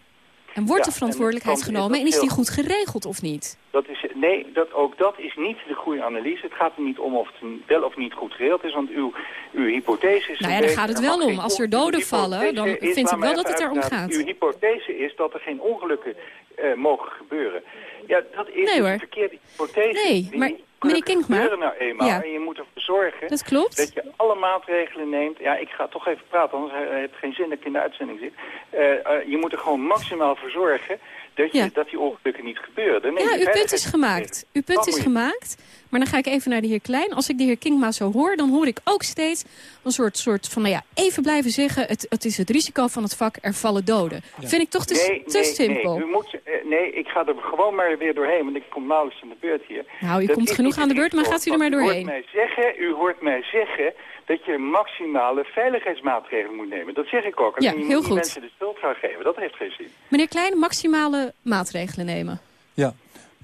En wordt Ja, de verantwoordelijkheid genomen en is die goed geregeld of niet? Dat is, nee, dat, ook dat is niet de goede analyse. Het gaat er niet om of het wel of niet goed geregeld is, want uw, uw hypothese is... Nou ja, daar gaat het wel om. Als er doden vallen, dan is- vind ik wel dat het erom gaat. Uw hypothese is dat er geen ongelukken eh, mogen gebeuren. Ja, dat is Nee, dus een verkeerde hypothese. Nee, maar meneer Kinkma, nou eenmaal ja. en je moet ervoor zorgen Dat klopt. dat je alle maatregelen neemt. Ja, ik ga toch even praten, anders he- heeft het geen zin dat ik in de uitzending zit. Eh, eh, je moet er gewoon maximaal voor zorgen dat, je, Ja. dat die ongelukken niet gebeuren. Dan neem Ja, uw punt is gemaakt. Uw punt is gemaakt. Maar dan ga ik even naar de heer Klein. Als ik de heer Kinkma zo hoor, dan hoor ik ook steeds een soort, soort van, nou ja, even blijven zeggen... Het, het is het risico van het vak, er vallen doden. Vind ik toch te, nee, te nee, simpel. Nee, u moet, eh, nee, ik ga er gewoon maar weer doorheen, want ik kom nauwelijks aan de beurt hier. Nou, u Dat komt genoeg aan de beurt, maar gaat u er maar doorheen. U hoort mij zeggen, u hoort mij zeggen dat je maximale veiligheidsmaatregelen moet nemen. Dat zeg ik ook. Alleen Ja, je heel moet die goed. mensen de schuld gaan geven. Dat heeft geen zin. Meneer Klein, maximale maatregelen nemen. Ja.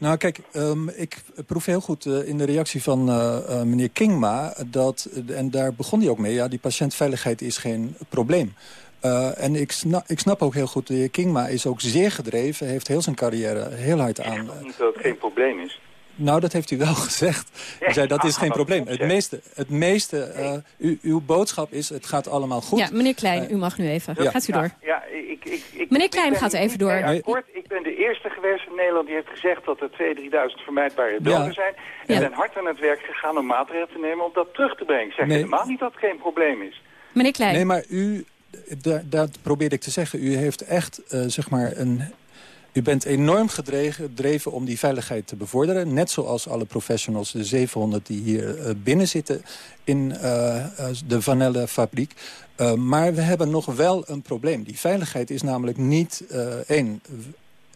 Nou kijk, ehm, ik proef heel goed eh, in de reactie van eh, eh, meneer Kingma... dat, en daar begon hij ook mee, ja, die patiëntveiligheid is geen probleem. Eh, en ik snap, ik snap ook heel goed, de heer Kingma is ook zeer gedreven... heeft heel zijn carrière heel hard aan... Niet dat het geen probleem is. Nou, dat heeft u wel gezegd. U zei, dat is geen maar probleem. Het meeste, het meeste eh, u, uw boodschap is, het gaat allemaal goed. Ja, meneer Klein, u mag nu even. Ja. Gaat u door. Ja, ik, ik, ik, Meneer Klein gaat even door. akkoord. Ik ben de eerste geweest in Nederland die heeft gezegd dat er 2.000, 3.000 vermijdbare doden Ja. zijn. En Ja. ben hard aan het werk gegaan om maatregelen te nemen om dat terug te brengen. Ik zeg Nee. helemaal niet dat het geen probleem is. Meneer Klein. Nee, maar u, da- dat probeerde ik te zeggen. U heeft echt, eh, zeg maar, een... U bent enorm gedreven, om die veiligheid te bevorderen. Net zoals alle professionals, de 700 die hier eh, binnen zitten in eh, eh, de Vanelle-fabriek. Maar we hebben nog wel een probleem. Die veiligheid is namelijk niet, één,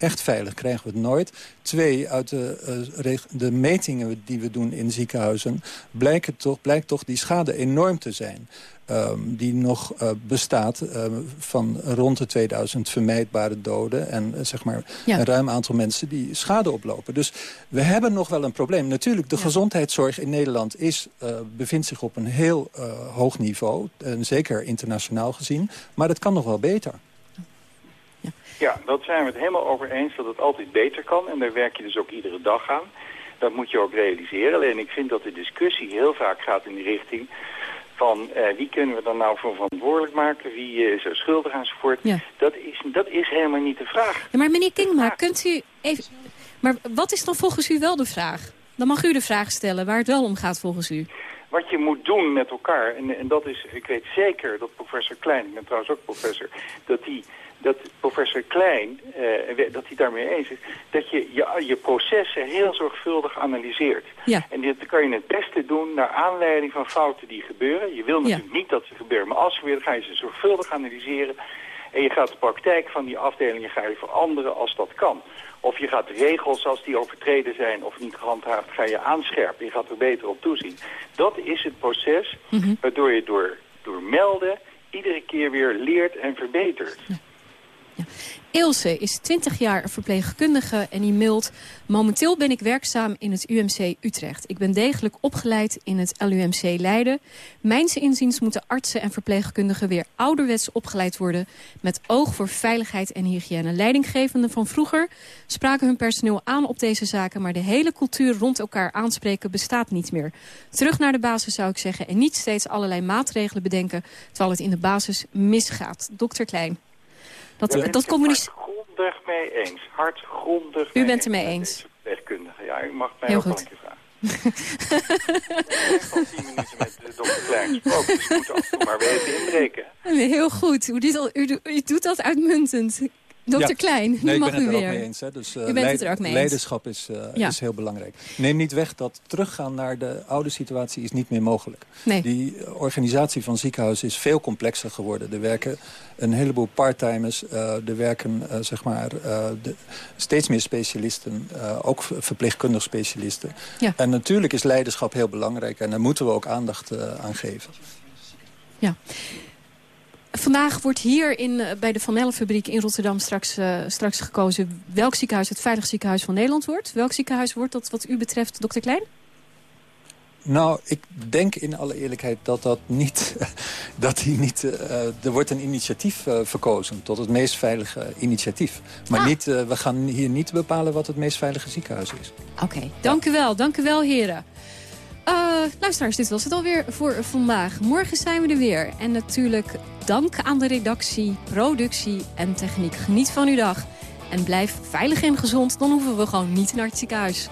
echt veilig krijgen we het nooit. Twee, uit de, eh, de metingen die we doen in ziekenhuizen... Blijkt toch, blijkt toch die schade enorm te zijn. ehm, die nog eh, bestaat eh, van rond de 2000 vermijdbare doden... en zeg maar Ja. een ruim aantal mensen die schade oplopen. Dus we hebben nog wel een probleem. Natuurlijk, de gezondheidszorg in Nederland is, bevindt zich op een heel hoog niveau. En zeker internationaal gezien. Maar het kan nog wel beter. Ja, dat zijn we het helemaal over eens dat het altijd beter kan. En daar werk je dus ook iedere dag aan. Dat moet je ook realiseren. Alleen ik vind dat de discussie heel vaak gaat in de richting van eh, wie kunnen we dan nou voor verantwoordelijk maken, wie eh, is er schuldig enzovoort. Ja. Dat, is, dat is helemaal niet de vraag. Ja, maar meneer Kingma, kunt u even... Maar wat is dan volgens u wel de vraag? Dan mag u de vraag stellen waar het wel om gaat volgens u. Wat je moet doen met elkaar, en, en dat is, ik weet zeker dat professor Klein, ik ben trouwens ook professor, dat die dat professor Klein, eh, dat hij daarmee eens is, dat je, je je processen heel zorgvuldig analyseert. Ja. En dit kan je het beste doen naar aanleiding van fouten die gebeuren. Je wil natuurlijk niet dat ze gebeuren, maar als ze weer, dan ga je ze zorgvuldig analyseren. En je gaat de praktijk van die afdelingen ga je veranderen als dat kan. Of je gaat regels als die overtreden zijn of niet gehandhaafd, ga je aanscherpen. Je gaat er beter op toezien. Dat is het proces Mhm. waardoor je door, door melden iedere keer weer leert en verbetert. Ilse is 20 jaar verpleegkundige en die mailt... Momenteel ben ik werkzaam in het UMC Utrecht. Ik ben degelijk opgeleid in het LUMC Leiden. Mijns inziens moeten artsen en verpleegkundigen weer ouderwets opgeleid worden... met oog voor veiligheid en hygiëne. Leidinggevenden van vroeger spraken hun personeel aan op deze zaken... maar de hele cultuur rond elkaar aanspreken bestaat niet meer. Terug naar de basis zou ik zeggen... en niet steeds allerlei maatregelen bedenken... terwijl het in de basis misgaat. Dokter Klein. Dat, ik dat hartgrondig mee eens. Hartgrondig U mee bent het eens mee eens. ja, u mag mij Heel ook goed. een keer vragen. Ik heb al tien minuten met de dokter Klein gesproken, dus we moeten af en toe maar weer even inbreken. Heel goed. U al- u doet dat uitmuntend. Dokter Ja. Klein, nu Nee, ik mag ben het u er weer. ook mee eens. Hè. Dus, u bent het leid- er ook mee eens. Leiderschap is, eh, Ja. is heel belangrijk. Neem niet weg dat teruggaan naar de oude situatie is niet meer mogelijk. Nee. Die organisatie van ziekenhuizen is veel complexer geworden. Er werken een heleboel parttimers. eh er werken eh, zeg maar, de, steeds meer specialisten. ook ver- verpleegkundig specialisten. Ja. En natuurlijk is leiderschap heel belangrijk. En daar moeten we ook aandacht aan geven. Ja. Vandaag wordt hier in, eh, bij de Van Elle-fabriek in Rotterdam straks, eh, straks gekozen... welk ziekenhuis het veiligste ziekenhuis van Nederland wordt. Welk ziekenhuis wordt dat wat u betreft, dokter Klein? Nou, ik denk in alle eerlijkheid dat dat niet... dat die niet eh, er wordt een initiatief verkozen tot het meest veilige initiatief. Maar Ah. niet, we gaan hier niet bepalen wat het meest veilige ziekenhuis is. Oké, dank u wel. Dank u wel, heren. Eh, luisteraars, dit was het alweer voor vandaag. Morgen zijn we er weer. En natuurlijk dank aan de redactie, productie en techniek. Geniet van uw dag. En blijf veilig en gezond. Dan hoeven we gewoon niet naar het ziekenhuis.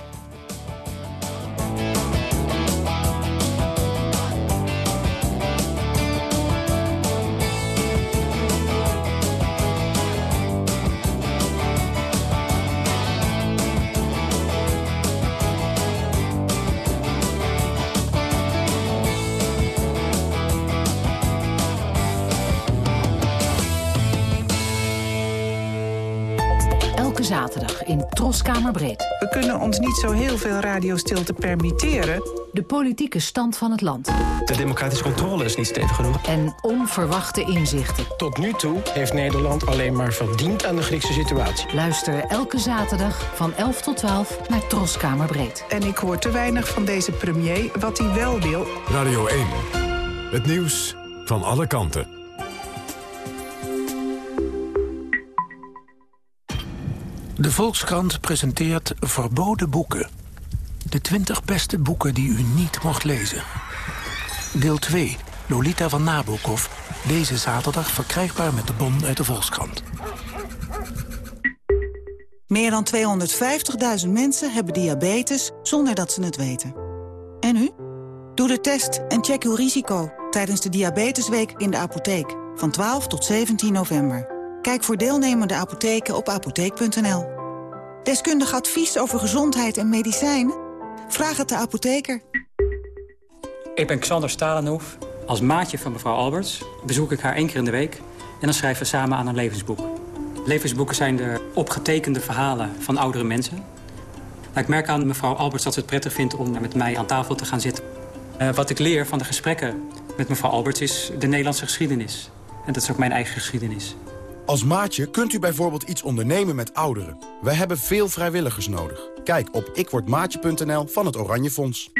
Troskamerbreed. We kunnen ons niet zo heel veel radiostilte permitteren. De politieke stand van het land. De democratische controle is niet stevig genoeg. En onverwachte inzichten. Tot nu toe heeft Nederland alleen maar verdiend aan de Griekse situatie. Luister elke zaterdag van 11 tot 12 naar Troskamerbreed. En ik hoor te weinig van deze premier wat hij wel wil. Radio 1. Het nieuws van alle kanten. De Volkskrant presenteert Verboden Boeken. De 20 beste boeken die u niet mocht lezen. Deel 2, Lolita van Nabokov. Deze zaterdag verkrijgbaar met de bon uit de Volkskrant. Meer dan 250.000 mensen hebben diabetes zonder dat ze het weten. En u? Doe de test en check uw risico tijdens de Diabetesweek in de apotheek. Van 12 tot 17 november. Kijk voor deelnemende apotheken op apotheek.nl. Deskundig advies over gezondheid en medicijnen? Vraag het de apotheker. Ik ben Xander Stalenhoef. Als maatje van mevrouw Alberts bezoek ik haar één keer in de week... en dan schrijven we samen aan een levensboek. Levensboeken zijn de opgetekende verhalen van oudere mensen. Maar ik merk aan mevrouw Alberts dat ze het prettig vindt om met mij aan tafel te gaan zitten. Eh, wat ik leer van de gesprekken met mevrouw Alberts is de Nederlandse geschiedenis. En dat is ook mijn eigen geschiedenis. Als maatje kunt u bijvoorbeeld iets ondernemen met ouderen. We hebben veel vrijwilligers nodig. Kijk op ikwordmaatje.nl van het Oranje Fonds.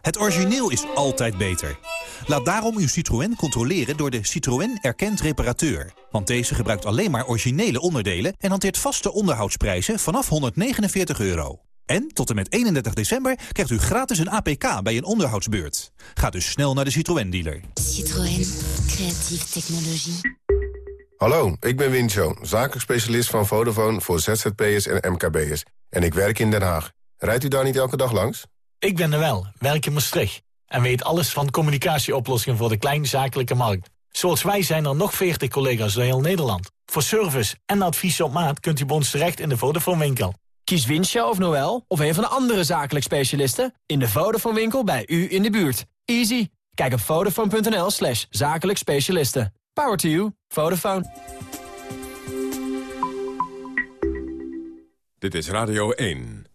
Het origineel is altijd beter. Laat daarom uw Citroën controleren door de Citroën Erkend Reparateur. Want deze gebruikt alleen maar originele onderdelen... en hanteert vaste onderhoudsprijzen vanaf 149 euro. En tot en met 31 december krijgt u gratis een APK bij een onderhoudsbeurt. Ga dus snel naar de Citroën-dealer. Citroën. Creatieve technologie. Hallo, ik ben Wincho, zakelijk specialist van Vodafone voor ZZP'ers en MKB'ers. En ik werk in Den Haag. Rijdt u daar niet elke dag langs? Ik ben er wel, werk in Maastricht. En weet alles van communicatieoplossingen voor de kleinzakelijke markt. Zoals wij zijn er nog 40 collega's door heel Nederland. Voor service en advies op maat kunt u bij ons terecht in de Vodafone winkel. Kies Winsja of Noel of een van de andere zakelijk specialisten... in de Vodafone winkel bij u in de buurt. Easy. Kijk op vodafone.nl slash zakelijk specialisten. Power to you. Vodafone. Dit is Radio 1.